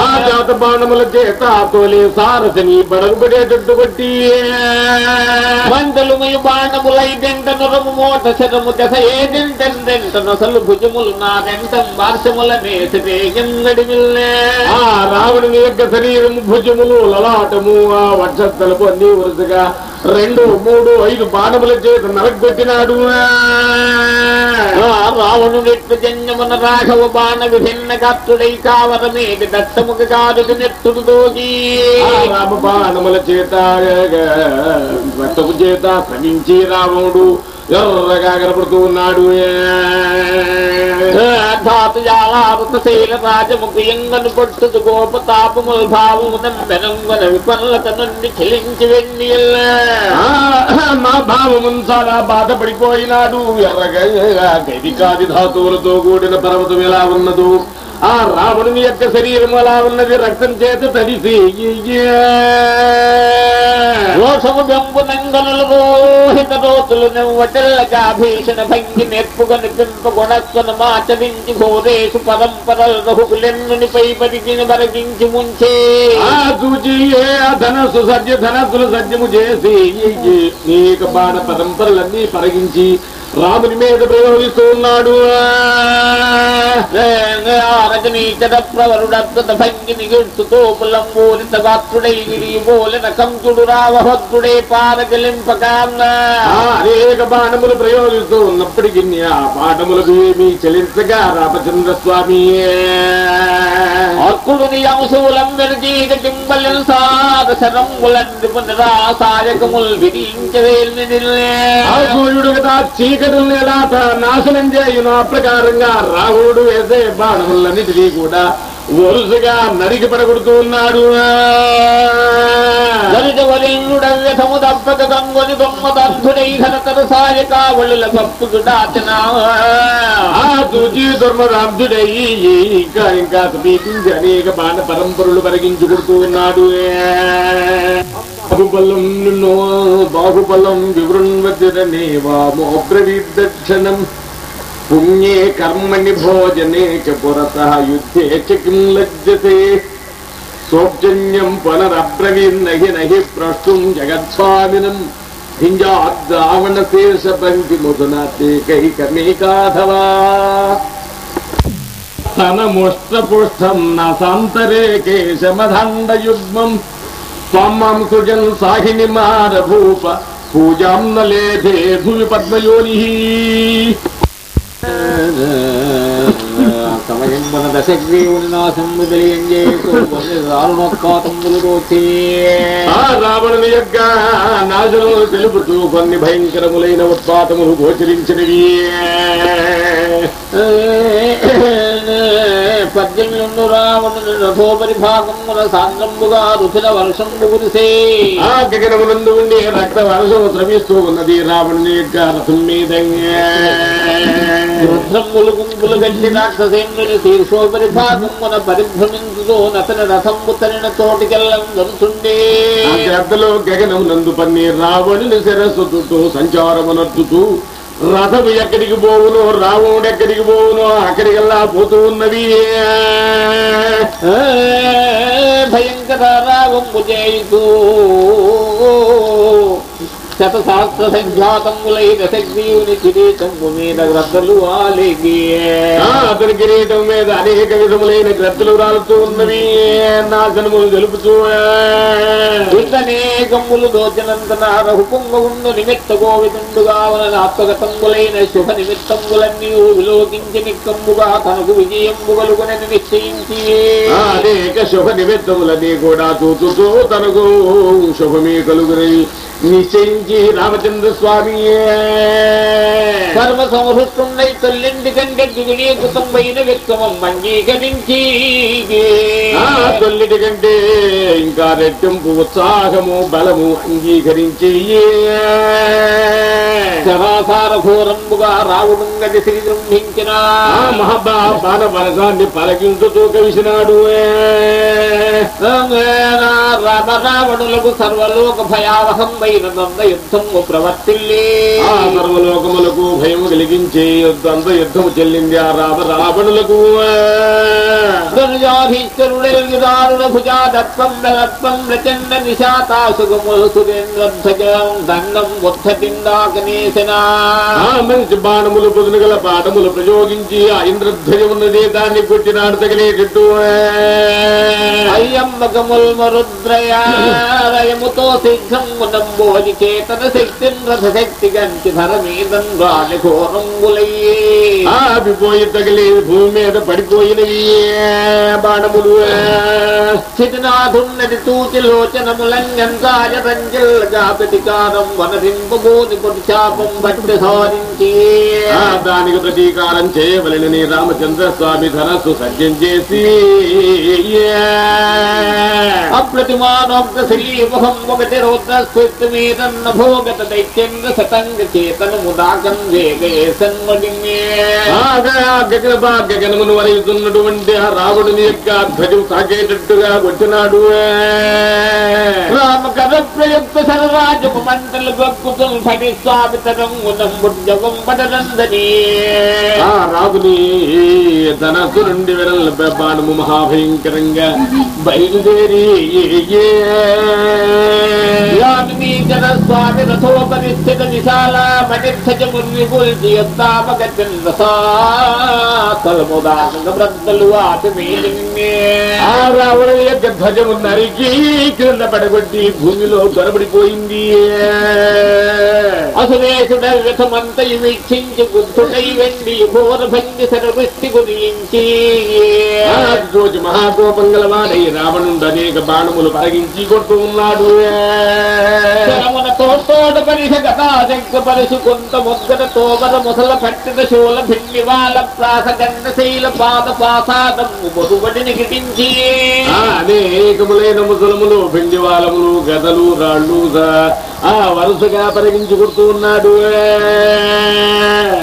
ఆ జాత బాణముల చేత తోలే సారథిని పడవ పడేటట్టు కొట్టి బాణములై దెంట నురము మోట శరము దశ ఏదెంటెంటెంట నొసలు భుజములు నా దెంటం వార్షముల నేసే ఆ రావణుని యొక్క శరీరము భుజములు లలాటము ఆ వక్షస్థలపు అన్ని వరుసగా రెండు మూడు ఐదు బాణముల చేత నరగొట్టినాడు. రావణునిట్టు జన్యమున రాఘవ బాణ విభిన్న గాత్రుడై కావరమేది దత్తముఖ కారుడు నెత్తుడు దోగి ఆ రామ బాణముల చేత రక్తపు చేత శ్రమించి రావణుడు ఎర్రగా కనపడుతూ ఉన్నాడు. ధాతు శైల రాజముఖి ఎంగను పొట్టుదు గోప తాపముల్ భావము నమ్మెనంగన విపన్నత నుండి చెలించి వెండి నా భావమున్ చాలా బాధపడిపోయినాడు. ఎర్రగా గైదికాది ధాతువులతో కూడిన పర్వతం ఎలా ఉన్నదో ఆ రావణుని యొక్క శరీరం అలా ఉన్నది రక్తం చేత తడిసి రోషము బెంపు నంగనులు రోహిత రోతులు నెవ్వటెల్లగా భీషణ భంగి నేర్పుకొని పింప గుణత్వను మాచరించి ఘోరేషు పరంపరలు రహుకులెన్నునిపై పరిగిన బరగించి ముంచే. ఆ చూచి ఏ ధనస్సు సజ్జ ధనస్సులు సజ్జము చేసి నీక బాణ పరంపరలన్నీ పరగించి రాముని మీద ప్రయోగిస్తూ ఉన్నాడు రజనీచర ప్రవరుడద్భుత భంగి నిగిడ్చు తోపులంబూరిత గాత్రుడై విరిగిపోలిన కంకుడు రావహద్దుడే పారగలింపకాన్న ఆ అనేక బాణములు ప్రయోగిస్తూ ఉన్నప్పటికీ ఆ బాణములకు ఏమీ చెలించగా రామచంద్ర స్వామి అర్కుడుని అంశువులం వెనుజీగ కింబలిల్ సాద శరంగులంది పునరాసాయకముల్ విధించవేల్ని ఆ సూర్యుడు కదా చీకటిని ఎలా నాశనం చేయును ఆ ప్రకారంగా రాహుడు వేసే బాణములన్నిటినీ కూడా వరుసగా నరికి పడగొడుతూ ఉన్నాడు. గంగొని ఘనతర సాయకావళుల దాచనా. ఆ ఇంకా ఇంకా సమీపించి అనేక బాణ పరంపరలు పరిగించుకుంటూ ఉన్నాడు. బాహుబలం నిన్నో బాహుబలం వివృణ్వజనే వామోగ్రవీర్దక్షణం పుణ్యే కర్మణి భోజనే చ పురత యుద్ధే చ కిం లజ్జతే. సౌజన్యం పునరబ్రవీర్నహి నహి ప్రష్టుం జగత్స్వామినం హింజాద్రావణ శేష పంక్తి సాంతరే కైకమేకాధవా స్తనముష్టపుష్టం నసాంతరే సాహిని మారభూప పూజాం న భూమి పద్మయోని. సమయం మన దశగ్రీవుని నాశము రావణుని యొక్క నాశనం తెలుపుతూ కొన్ని భయంకరములైన ఉత్పాతములు గోచరించినవి. పద్యములు రావణుని రథోపరి భాగమున సాంద్రంబుగా రుచిల వర్షంబు కురిసే ఆ గగనమునందు ఉండి రక్త వర్షము శ్రమిస్తూ ఉన్నది రావణుని యొక్క రథం మీద రుద్రములు గుంపులు గట్టి రాక్షసేంద్రుని శీర్షోపరి భాగమున పరిభ్రమించుతూ నతని రథంబు తరిన తోటికెల్లం గరుచుండే గగనమునందు పన్ని రావణుని శిరస్సు చుట్టూ సంచారమునర్చుతూ రథము ఎక్కడికి పోవునో రావణుడు ఎక్కడికి పోవునో అక్కడికల్లా పోతూ ఉన్నది. భయంకర రాగంబు చేయుతూ శత సహస్ర సంఖ్యాతములై దశగ్రీవుని కిరీటంబు మీద గ్రద్దలు ఆలేగి ఆ, అతని కిరీటం మీద అనేక విధములైన గ్రద్దలు రాలుతూ ఉన్నవి. నాశనములు తెలుపుతూ ఇందనేకములు దోచినంతన రఘుపుంగముందు నిమిత్త గోవిందుగా ఉన్న ఆత్మగతంబులైన శుభ నిమిత్తములన్నీ విలోకించి నిక్కమ్ముగా తనకు విజయంబు కలుగునని నిశ్చయించి. అనేక శుభ నిమిత్తములని కూడా చూచుతూ తనకు శుభమే కలుగునని నిశ్చయించి రామచంద్ర స్వామి సర్వ సంహృష్టుండై తొల్లింటి కంటే దిగునీకృతమైన వ్యక్తమం అంగీకరించి. తొల్లిటి కంటే ఇంకా రెట్టింపు ఉత్సాహము బలము అంగీకరించి. చరాసార ఘోరంబుగా రావుడుంగది శ్రీజృంభించిన ఆ మహాబా బాణ బలసాన్ని పలకించుతూ రావణులకు సర్వలోక భయావహం వైన నంద యుద్ధము ప్రవర్తిల్లే. ఆ సర్వలోకములకు భయము కలిగించే యుద్ధంత యుద్ధము చెల్లింది ఆ రామ రావణులకు. మంచి బాణములు పొదును గల బాణములు ప్రయోగించి ఆ ఇంద్రధ్వజం ఉన్నది దాన్ని కొట్టినాడు తగిలేటట్టు అయ్యమ్మకముల్ మరుద్రయాలయముతో సిద్ధం నంబోది చేతన శక్తి రథశక్తి శక్తి గంచి ధర మీదం రాని ఘోరంబులయ్యే ఆ అవిపోయి తగిలి భూమి మీద పడిపోయినవి బాణములు. చితినాథున్నది తూచి వనరింపబోని శాపం సారించి దానికి ప్రతీకారం చేయవలనని రామచంద్ర స్వామి ధనస్సు సజ్జం చేసి. అప్రతిమానోక్త శ్రీముఖం ఒకటి రౌద్ర స్ఫూర్తి మీదన్న భోగత దైత్యేంద్ర సతంగ చేతనము దాకం వేగే సన్మడిమే గగన వలయుతున్నటువంటి ఆ రావణుని యొక్క ధ్వజం తాకేటట్టుగా కొట్టినాడు రామ కథ ప్రయుక్త సరరాజపు మంటలు గొక్కుతం స్వామితరం ఉదం బుద్ధం పడరందని ఆ రాజుని ధనస్సు నుండి వెడల బాణము మహాభయంకరంగా బయలుదేరి స్వామి రథోపరిస్థిత విశాల ఆటి మీలింగే యొక్క ధ్వజము నరికి క్రింద పడగొట్టి భూమిలో దొరబడిపోయింది అసురేశుడ రథమంతయు వీక్షించి బుద్ధుడై వెండి భోరభంగి సర్వృష్టి గురించి. రోజు మహాకోపం గలవాడై రావణుడు అనేక బాణములు పరగించి కొడుతూ ఉన్నాడు. శరమున పరిష గతాశంక పరుసు కొంత ముగ్గట తోమర ముసల పట్టిన శూల భిండి ప్రాస గండశైల పాద పాసాదము బొరుబడిని గిటించి ఆ అనేకములైన ముసలములు పిండివాలములు గదలు రాళ్ళు ఆ వరుసగా పరిగించి కొడుతూ ఉన్నాడు.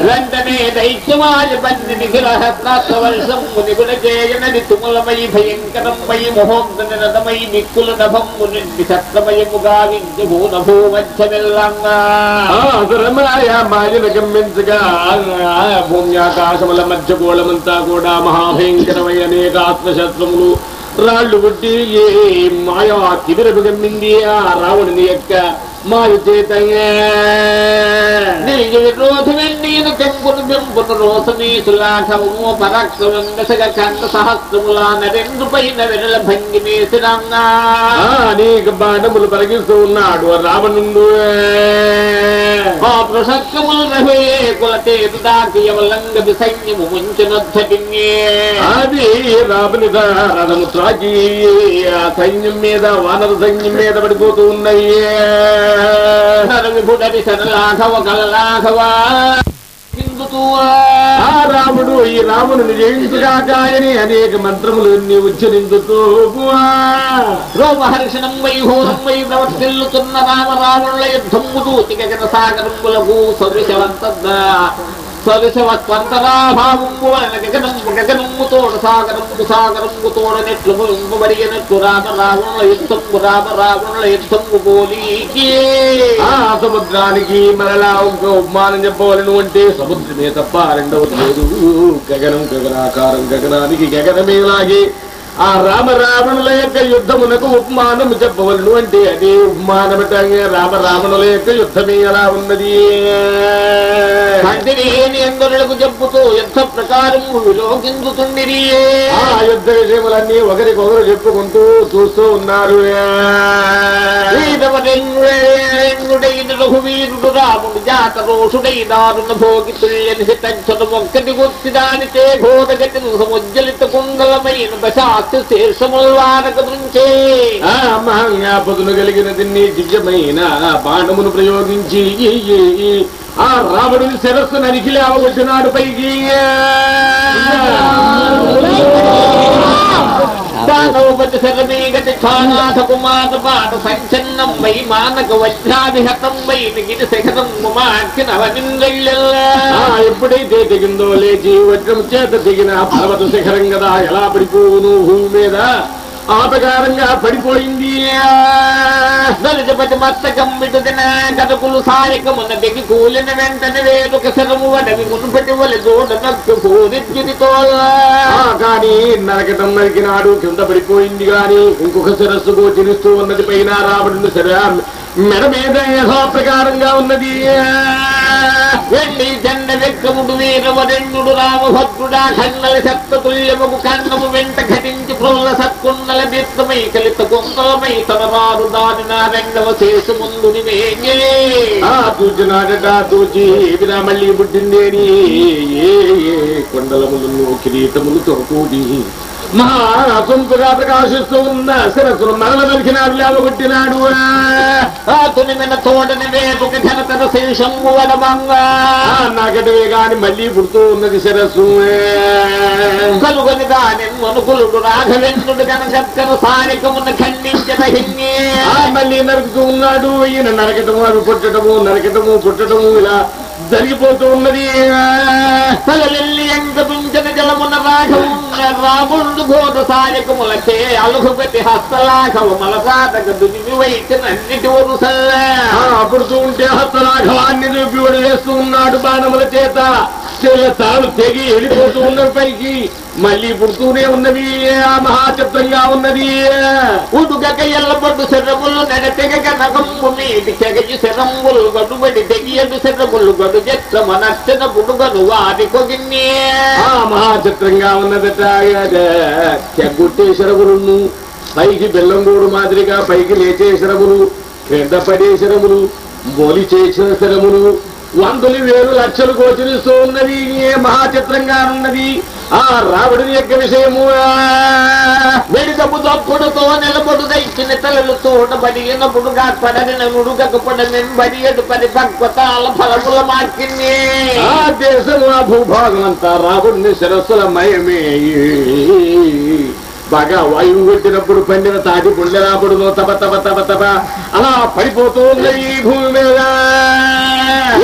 వెంటనే దైత్యమాయ బండి నిఖిలహస్త్రాస్త్ర వర్షం నిగుణ చేయనది తుములమై భయంకరమై మహోందన రథమై నిక్కుల నభము నిండి శస్త్రమయము గావించి భూన భూమధ్యమెల్లంగా మాయను గమ్మించగా ఆ భూమి ఆకాశముల మధ్య గోళమంతా కూడా మహాభయంకరమైన అనేక ఆత్మశస్త్రములు రాళ్ళు పుట్టి ఏ మాయా తిమిరపు గమ్మింది ఆ రావణుని యొక్క మాయ చేతంగా నిలిగి విరోధమెన్నీను తెంపును బెంపును రోసనీ సులాఘవము పరాక్రమంగసగ కంద సహస్రములా నరెందు పైన వెనల భంగి వేసిరంగా ఆ, అనేక బాణములు పలిగిస్తూ ఉన్నాడు రావణుడు. ఆ ప్రసక్కములు రహే యవలంగ సైన్యము ముంచినొచ్చటిన్యే అది రాముని రథము త్రాకి ఆ సైన్యం మీద వానర సైన్యం మీద పడిపోతూ ఉన్నాయి విభుడని శరలాఘవ కలలాఘవ ఆ రాముడు ఈ రాముని జయించుగాకాయని అనేక మంత్రములు ఎన్ని ఉచ్చరించుతూ రోమహర్షణం వైభోరం వై ప్రవర్తిల్లుతున్న రామ రావణుల యుద్ధము దూతిక సాగరములకు సదృశవంత సదృశవత్వంతరాభావము వలన గగనము గగనము తోడ సాగరము సాగరము తోడ నెట్లు మురింపబడినట్లు రామ రావణుల యుద్ధము రామ రావణుల యుద్ధము పోలీకి ఆ సముద్రానికి మరలా ఇంకో ఉపమానం చెప్పవలను అంటే సముద్రమే తప్ప రెండవది లేదు. గగనం గగనాకారం గగనానికి గగనమేలాగే ఆ రామ రావణుల యొక్క యుద్ధమునకు ఉపమానం చెప్పవలను అంటే అదే ఉపమానమట రామ రావణుల యొక్క యుద్ధమే ఎలా ఉన్నది. కంటిని ఎందరులకు చెప్పుతూ యుద్ధ ప్రకారము విలోకించుతుండిరి ఆ యుద్ధ విషయములన్నీ ఒకరికొకరు చెప్పుకుంటూ చూస్తూ ఉన్నారు. రఘువీరుడు రాముడు జాత రోషుడై దారుణ భోగి తుల్యని హితంచను మొక్కటి గుర్తి దానితే ఘోరగతి సముజ్జలిత కుండలమైన దశాస్య శీర్షముల వానక దృంచే ఆ మహాజ్ఞాపకులు కలిగిన దీన్ని బాణమును ప్రయోగించి ఆ రావణుని శిరస్సు నరికి లేవగొట్టినాడు పైకి దానవపతి శరమీగతి ఛానాథ కుమార పాట సంచన్నం వై మానక వజ్రాభిహతం వై నిగిరి శిఖరం ముమార్చిన ఆ ఎప్పుడైతే తెగిందో లేచి వజ్రం చేత తెగిన పర్వత శిఖరం కదా ఎలా పడిపోవును భూమి మీద ఆ పడిపోయింది. మత్తకం విడుదిన కథకులు సాయకమున కూలిన వెంటనే వేరొక శరము వడవి మునుపటి వలి దూడ నక్కు కానీ నరకటం నరికినాడు కింద పడిపోయింది గాని ఇంకొక శిరస్సు గోచరిస్తూ ఉన్నది. పైన రావణుని సరే మెడ మీద యథా ప్రకారంగా ఉన్నది. వెళ్ళి జెండ రామభద్రుడా ఖండల సప్తతుల్యముకు కన్నము వెంట ఘటించి పుల్ల సత్కున్నల దీప్తమై కలిత కుండలమై తనరారు దాని నా రెండవ శేషు ముందు నివేగే. ఆ తూచినాడట తూచి ఏమిరా మళ్ళీ పుట్టిందేని ఏ ఏ కొండలములను కిరీటములు తొరకూడి మహా అసొంతుగా ప్రకాశిస్తూ ఉన్న శిరస్సును మరల నరికినాడు లేవగొట్టినాడు తునిమిన వేపుక శేషము నాకటవే గాని మళ్ళీ పుడుతూ ఉన్నది శిరస్సు. కలుగని దాని మనుకులుడు రాఘవేంద్రుడు కనకత్తర సారికమున ఖండించిన హిన్యే ఆ మళ్ళీ నరుకుతూ ఉన్నాడు. ఈయన నరకటము అవి పుట్టటము నరకటము పుట్టటము ఇలా జరిగిపోతూ ఉన్నది. తలవెల్లి ఎంకపించిన జలమున రాఘవున్న రాముండు ఘోర సాయకములకే అలుగుపతి హస్తలాఘవ మలసాటక దునిమి వైచిన అన్నిటి వరుసల్ల ఆ పుడుతూ ఉంటే హస్తరాఘవాన్ని చూపి వేస్తూ ఉన్నాడు బాణముల చేత. చెల్ల తాను తెగి వెళ్ళిపోతూ ఉన్నవి పైకి. మళ్ళీ పుడుతూనే ఉన్నది. ఆ మహాశబ్దంగా ఉన్నది. ఉడుగక ఎల్లబడ్డు శరములు నడతెగ నగంబు మీది చెగజు శరములు గడుబడి తెగియడు శరములు గడు చెత్త మనక్షణ పుడుగను వారి కొగిన్నే ఆ మహాచిత్రంగా ఉన్నదట. చెగ్గుట్టే శరములను పైకి బెల్లంగూడు మాదిరిగా పైకి లేచే శరములు క్రింద పడే శరములు బోలి చేసిన శరములు వందలు వేలు లక్షలు గోచరిస్తూ ఉన్నది. ఏ మహాచిత్రంగా ఉన్నది ఆ రావణుని యొక్క విషయము. వెడుగపు దప్పుడుతో నిలబడు దైచిన తలలు తోడబడి ఎనబుడుగా పడగిన నుడుగక పడనెంబడి ఎడు పరిపక్వతాల ఫలముల మార్కిన్నే ఆ దేశము ఆ భూభాగం అంతా రావణుని శిరస్సుల మయమే బాగా వాయువు కొట్టినప్పుడు పండిన తాటి పుండె రాబడును తప తప తప తప. అలా పడిపోతూ ఉంది ఈ భూమి మీద.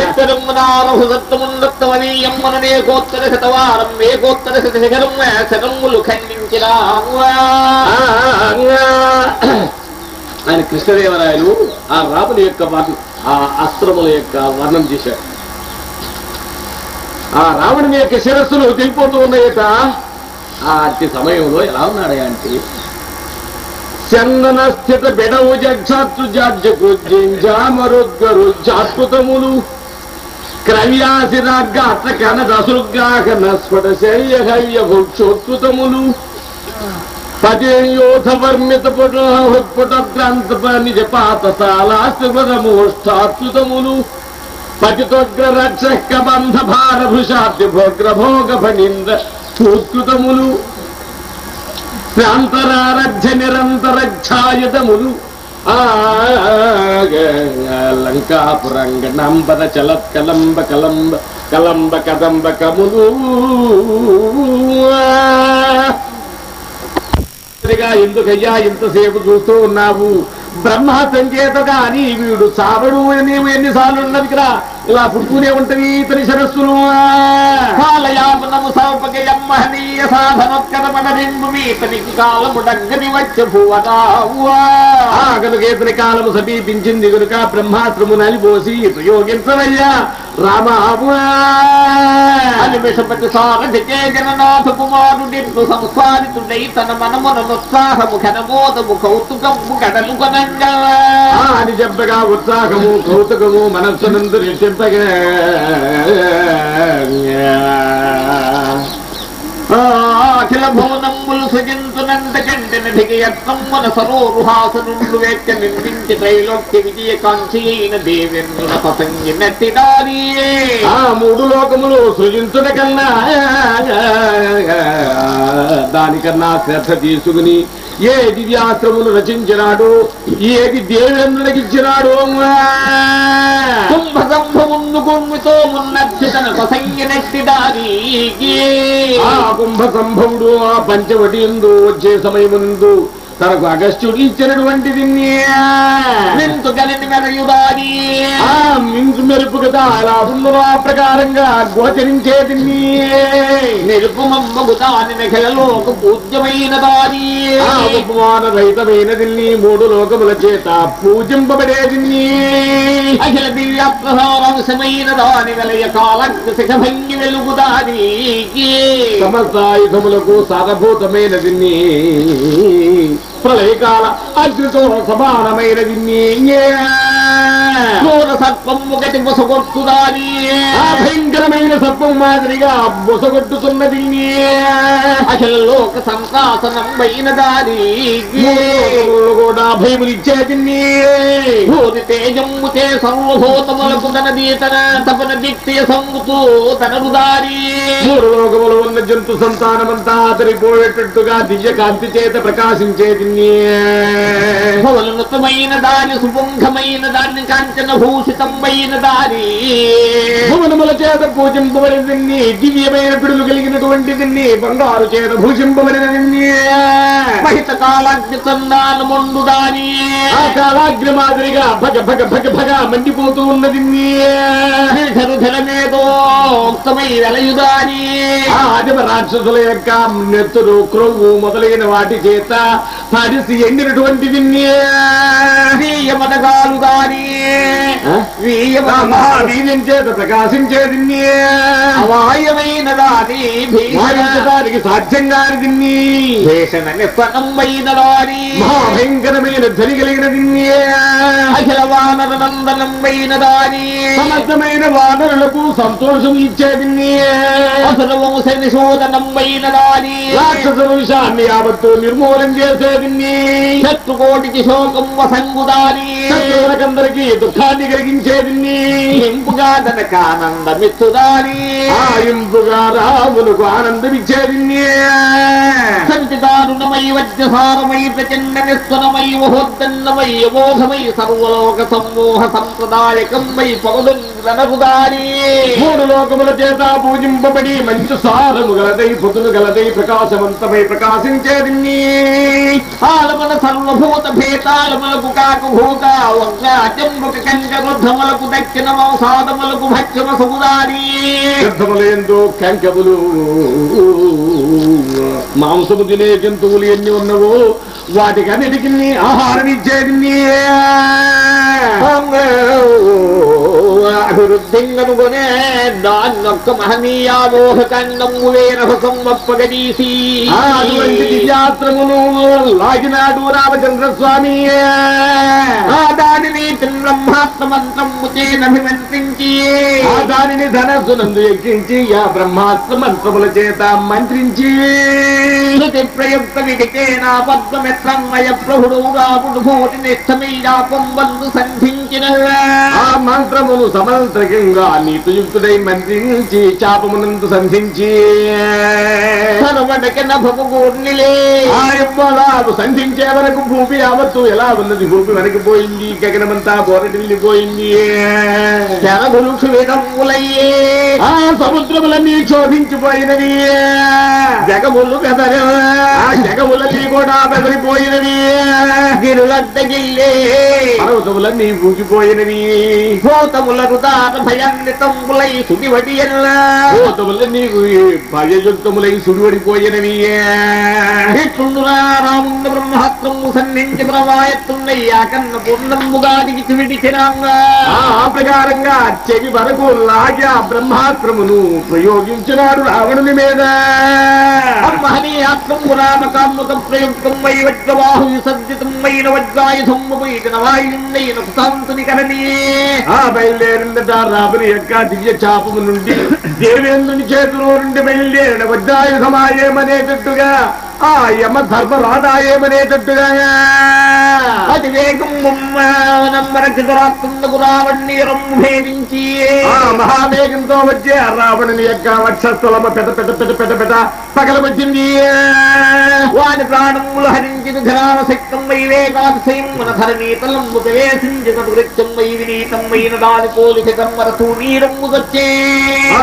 ఎత్తరమునారహుదత్తముందత్తమని ఎమ్మన ఏకోత్తర శతవారం ఏకోత్తర శత శిఖరం శరములు ఖండించిన ఆ, ఆయన కృష్ణదేవరాయలు ఆ రాముని యొక్క వర్ణ ఆ అస్త్రముల యొక్క వర్ణం చేశాడు ఆ రావణుని యొక్క శిరస్సులు తెగిపోతూ ఉన్నాయట అట్టి సమయంలో ఎలా ఉన్నాడయా అంటే చందన స్థిత బెడవు జక్షాతృ జామరుద్గరు జాత్పుతములు స్ఫట భుక్షోత్పుతములు గ్రంథ పతితోగ్ర రక్ష కబంధ భార భృషాద్య ఫణీంద్ర పూత్కృతములు ప్రాంతరారధ్య నిరంతర ఛాయుధములు లంకాపురంగ నంబర చలత్ కలంబ కలంబ కలంబ కదంబ కములు. ఎందుకయ్యా ఇంతసేపు చూస్తూ ఉన్నావు? బ్రహ్మ సంకేత కానీ వీడు చావడు నీవు ఎన్నిసార్లు ఉన్నది ఇలా పుడుతూనే ఉంటవి ఇతని శరస్సులు. కాలయాపనము సౌపగయం మహనీయ సాధనోత్కరమణ నింబు కాలము డగ్గని వచ్చ భువనావా కనుక ఇతని కాలము సమీపించింది కనుక బ్రహ్మాస్త్రము నలిపోసి ప్రయోగించవయ్యా రామావు అనిమిషపతి సారథికే జననాథ కుమారుడిట్లు సంస్కారితుడై తన మనముననుత్సాహము ఘనమోదము కౌతుకము కడలు కొనంగా అని చెప్పగా ఉత్సాహము కౌతుకము మనస్సునందు ఆ అఖిల భువనములు సృజించునంత కంటిన ధిగయత్నమున సరోరుహాసనుండు వేక్క నిర్మించి త్రైలోక్య విజయ కాంక్షి అయిన దేవేంద్రుల పసంగినట్టి దారియే. ఆ మూడు లోకములు సృజించుట కన్నా దానికన్నా శ్రద్ధ తీసుకుని ఏ దివ్యాస్త్రములు రచించినాడు? ఏది దేవేంద్రుడికి ఇచ్చినాడు కుంభ సంభముందు కుమ్మితో మున్నచ్చి తన పసంగినట్టి దారికి ఆ కుంభ సంభవుడు ఆ పంచవటి ఎందు వచ్చే సమయముందు తనకు అగస్త్యుడు ఇచ్చినటువంటిది నింతు గలిని మెరయుదారి ఆ మించు మెరుపు కదా అలా ఉందో ఆ ప్రకారంగా గోచరించేది నిరుపుమమ్మగు దాని నెగలలోక పూజ్యమైన ఆ ఉపమాన రహితమైనది మూడు లోకముల చేత పూజింపబడేది అఖిల దివ్య ప్రసారాంశమైన దాని వెలయ కాలజ్ఞ శిఖభంగి వెలుగు దారికి సమస్తాయుధములకు సారభూతమైనది ప్రళయకాల అగ్నితో సమానమైనది క్రూర సర్పము గతి ముసగొట్టు దారి ఆ భయంకరమైన సర్పం మాదిరిగా బుసగొట్టుతున్నది అఖిల లోక అయిన దారి మూడు కూడా భయములిచ్చేది భూతి తేజమ్ము తే సర్వభూతములకు తన దీతన తపన దిక్తియ సంగుతూ తనను దారి. మూడు లోకములు ఉన్న జంతు సంతానమంతా అతరిపోయేటట్టుగా దివ్య కాంతి చేత ప్రకాశించేది భవనృతమైన దారి సుపుంఖమైన దాన్ని కాంచన భూషితమైన దారి. భువనముల చేత పూజింపబడినది దివ్యమైన పిడులు కలిగినటువంటిది బంగారు చేత భూషింపబడినది మహిత కాలాగ్ని చందాన దాని ఆ కాలాగ్ని మాదిరిగా భగ భగ భగ భగ మండిపోతూ ఉన్నది ధరుధరమేదో ఉక్తమై ఆదిమ రాక్షసుల యొక్క నెత్తురు క్రొవ్వు మొదలైన వాటి చేత తడిసి ఎండినటువంటిది వీయమనగాలు దారి వీయమన వీర్యం చేత ప్రకాశించేది అవాయమైన దారి భీషణ వాయించడానికి సాధ్యం కానిది భీషణ నిప్పనమైన దారి మహాభయంకరమైన ధ్వని కలిగినది అఖిల వానర నందనమైన దారి సమర్థమైన వానరులకు సంతోషం ఇచ్చేది అసలు వంశ నిశోధనమైన దారి రాక్షస వంశాన్ని యావత్తు నిర్మూలం చేసేది శత్రుకోటికి శోకం వసంగు దారి శత్రువులకందరికీ దుఃఖాన్ని కలిగించేది ఇంపుగా తనకానందమిత్తు దారి ఆయింపుగా రాములకు ఆనందమిచ్చేది సంతి దారుణమై వజ్రసారమై ప్రచండ నిస్వనమై మహోద్దన్నమై అమోఘమై సర్వలోక సమ్మోహ సంప్రదాయకమై పగదునకు దారి మూడు లోకముల చేత పూజింపబడి మంచి సారము గలదై పొదులు గలదై ప్రకాశవంతమై ప్రకాశించేది ఆలమన సర్వభూత భేతాలములకు కాకు భూత వంక అచంబుక కంక వృద్ధములకు దక్షిణ వంశాదములకు భక్షమ సముదారి. సిద్ధములేందు కంకములు మాంసము తినే జంతువులు ఎన్ని ఉన్నవో వాటికన్నిటికి ఆహారం ఇచ్చేది అభివృద్ధి కనుగొనే దాన్నొక్క మహనీయామోహ కండము వేరహసం ఒప్పగదీసి అటువంటి దివ్యాస్త్రమును లాగినాడు రామచంద్ర స్వామి ఆ దానిని బ్రహ్మాత్మ మంత్రము చేనభిమంత్రించి ఆ దానిని ధనస్సునందు ఎక్కించి ఆ బ్రహ్మాస్త్ర మంత్రముల చేత మంత్రించి ప్రయుక్త విధికేనా పద్మమిత్రమయ ప్రభుడు రాముడు భూతి నిష్టమీయా పొంబందు సంధించిన ఆ మంత్రమును సమంత్రకంగా నీతియుక్తుడై మంత్రించి చాపమునందు సంధించి. సంధించే వరకు భూమి యావత్తు ఎలా ఉన్నది? భూమి వెనక్కి పోయింది గగనమంతా శరభులు క్షువిడములయ్యే ఆ సముద్రములన్నీ క్షోభించిపోయినవి జగములు బెదర. ఆ జగములన్నీ కూడా బెదరిపోయినవి. గిరులడ్డగిల్లే. పర్వతములన్నీ ఊగిపోయినవి. భూతముల రుదార భయాన్వితంబులై సుడివడియల్ల భూతములన్నీ భయయుక్తములై సుడివడిపోయినవి ఇట్లుండురా రాముండ బ్రహ్మాత్మము సన్నించి ప్రవాయత్తున్నయ్యా కన్న పూర్ణముగా దిగి విడిచినాంగా ఆ ప్రకారంగా చెవి వరకు లాగి ఆ బ్రహ్మాస్త్రమును ప్రయోగించినాడు రావణుని మీద మహనీయాత్మము రామకాముక ప్రయుక్తం వై వజ్రవాహు విసర్జితం వైన వజ్రాయుధము వైన వాయున్నైన కుశాంతుని కరణీయే ఆ బయలుదేరిందట రాబరి యొక్క దివ్య చాపము నుండి దేవేంద్రుని చేతిలో నుండి బయలుదేరిన వజ్రాయుధమాయేమనేటట్టుగా ఆ యమ ధర్మరాధాయేమనేటట్టుగా అతి వేగం నమ్మరచితరాత్మకు రావణ్యరం భేదించి ఆ మహావేగంతో వచ్చే రావణుని యొక్క వక్షస్థలము పెట పెట పెట పెట పెట పగలబట్టింది వాని ప్రాణములు హరించిన ధరాన శక్తం వై వేగాశయం మన ధరణీతలంబు ప్రవేశించిన వృత్తం వై వినీతం వైన దాని పోలిక కమ్మరతూ నీరమ్ము వచ్చే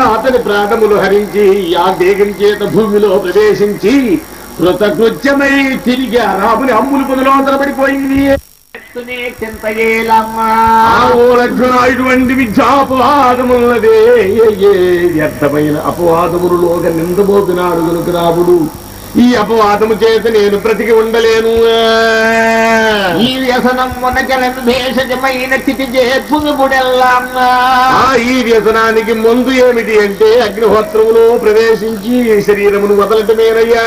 అతని ప్రాణములు హరించి ఆ వేగం చేత భూమిలో ప్రవేశించి కృతకృత్యమై తిరిగి రాముని అమ్ములు పొదలో పడిపోయింది ఇటువంటి విద్యాపవాదమున్నదే వ్యర్థమైన అపవాదములలోక నిందబోతున్నాడు గనుక రాముడు. ఈ అపవాదము చేత నేను బ్రతికి ఉండలేను. ఈ వ్యసనం భేషజమైన స్థితి ఈ వ్యసనానికి ముందు ఏమిటి అంటే అగ్నిహోత్రములో ప్రవేశించి శరీరమును వదలటమేనయ్యా.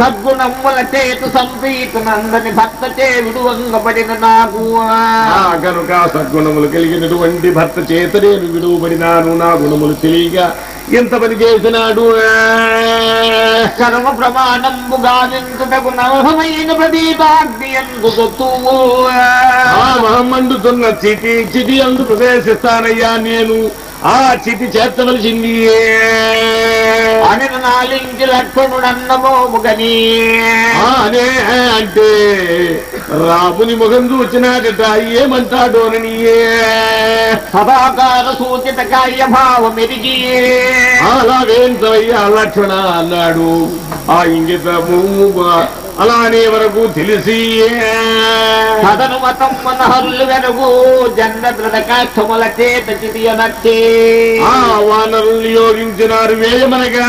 సద్గుణముల చేతు సంప్రీతునందని భక్త చే విడువంగబడిన నాకు. కనుక సద్గుణములు కలిగినటువంటి భర్త చేత నేను విడువబడినాను నా గుణములు తెలియక ఎంత పని చేసినాడు కర్మ ప్రమాణముగా నిందుటకు నవమైన ప్రదీపాగ్ని ఎందుకు మహమ్మండుతున్న చిటి చిటి అందు ప్రవేశిస్తానయ్యా నేను. ఆ చిటి చేర్చవలసింది అని నాలించి లక్ష్మణుడన్నమోముగని అనే అంటే రాముని ముఖం చూచినాడట ఏమంటాడోనని సదాకార సూచిత కార్యభావమెరిగి అలాగేంతయ్యా లక్షణ అన్నాడు. ఆ ఇంగితము అలానే వరకు తెలిసి సదను మతం మనహరులు వెనుగు ఆ వేయమనగా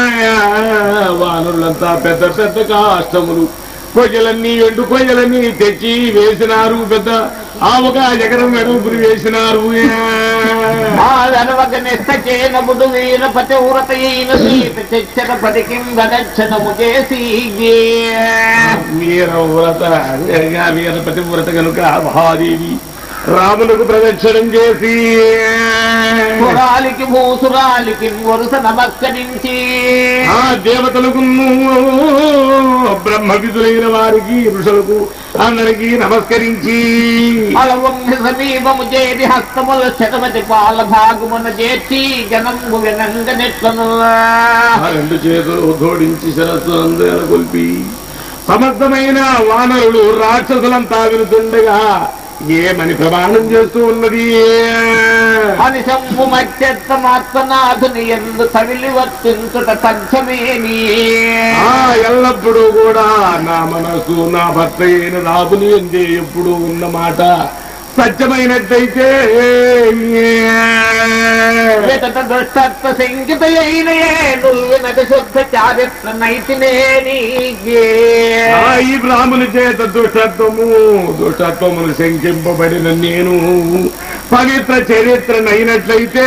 వానరులంతా పెద్ద పెద్ద కాష్టములు కొయ్యలన్నీ ఎండు కొయ్యలన్నీ తెచ్చి వేసినారు పెద్ద ఆవుగా ఎకరం వెడల్పులు వేసినారు ఆ చేనముడు వీరపతి వ్రత కనుక మహాదేవి. రాములకు ప్రదక్షిణం చేసి. సురాలికి భూసురాలికి వరుస నమస్కరించి. ఆ దేవతలకు బ్రహ్మ విధులైన వారికి ఋషులకు అందరికీ నమస్కరించి. సమీపము చేరి హస్తముల శతమతి పాల భాగమున చేర్చి జనంబు వినంగ నెట్లను. రెండు చేతులు జోడించి శిరస్సు అందరూ కొల్పి సమర్థమైన వానరులు రాక్షసులంతా వినుతుండగా ఏమని ప్రమాణం చేస్తూ ఉన్నది? అని శంభు మధ్యత్వమాత్మనాథుని ఎందు తవిలి వర్తించుట తథ్యమేని ఆ ఎల్లప్పుడూ కూడా నా మనసు నా భర్త అయిన రాబుని ఎందే ఎప్పుడు ఉన్న దుష్టత్వ శుద్ధ చారిత్ర నైతినేని ఈ బ్రాహ్మణు చేత దుష్టత్వము దుష్టత్వమును శంకింపబడిన నేను పవిత్ర చరిత్రనైనట్లయితే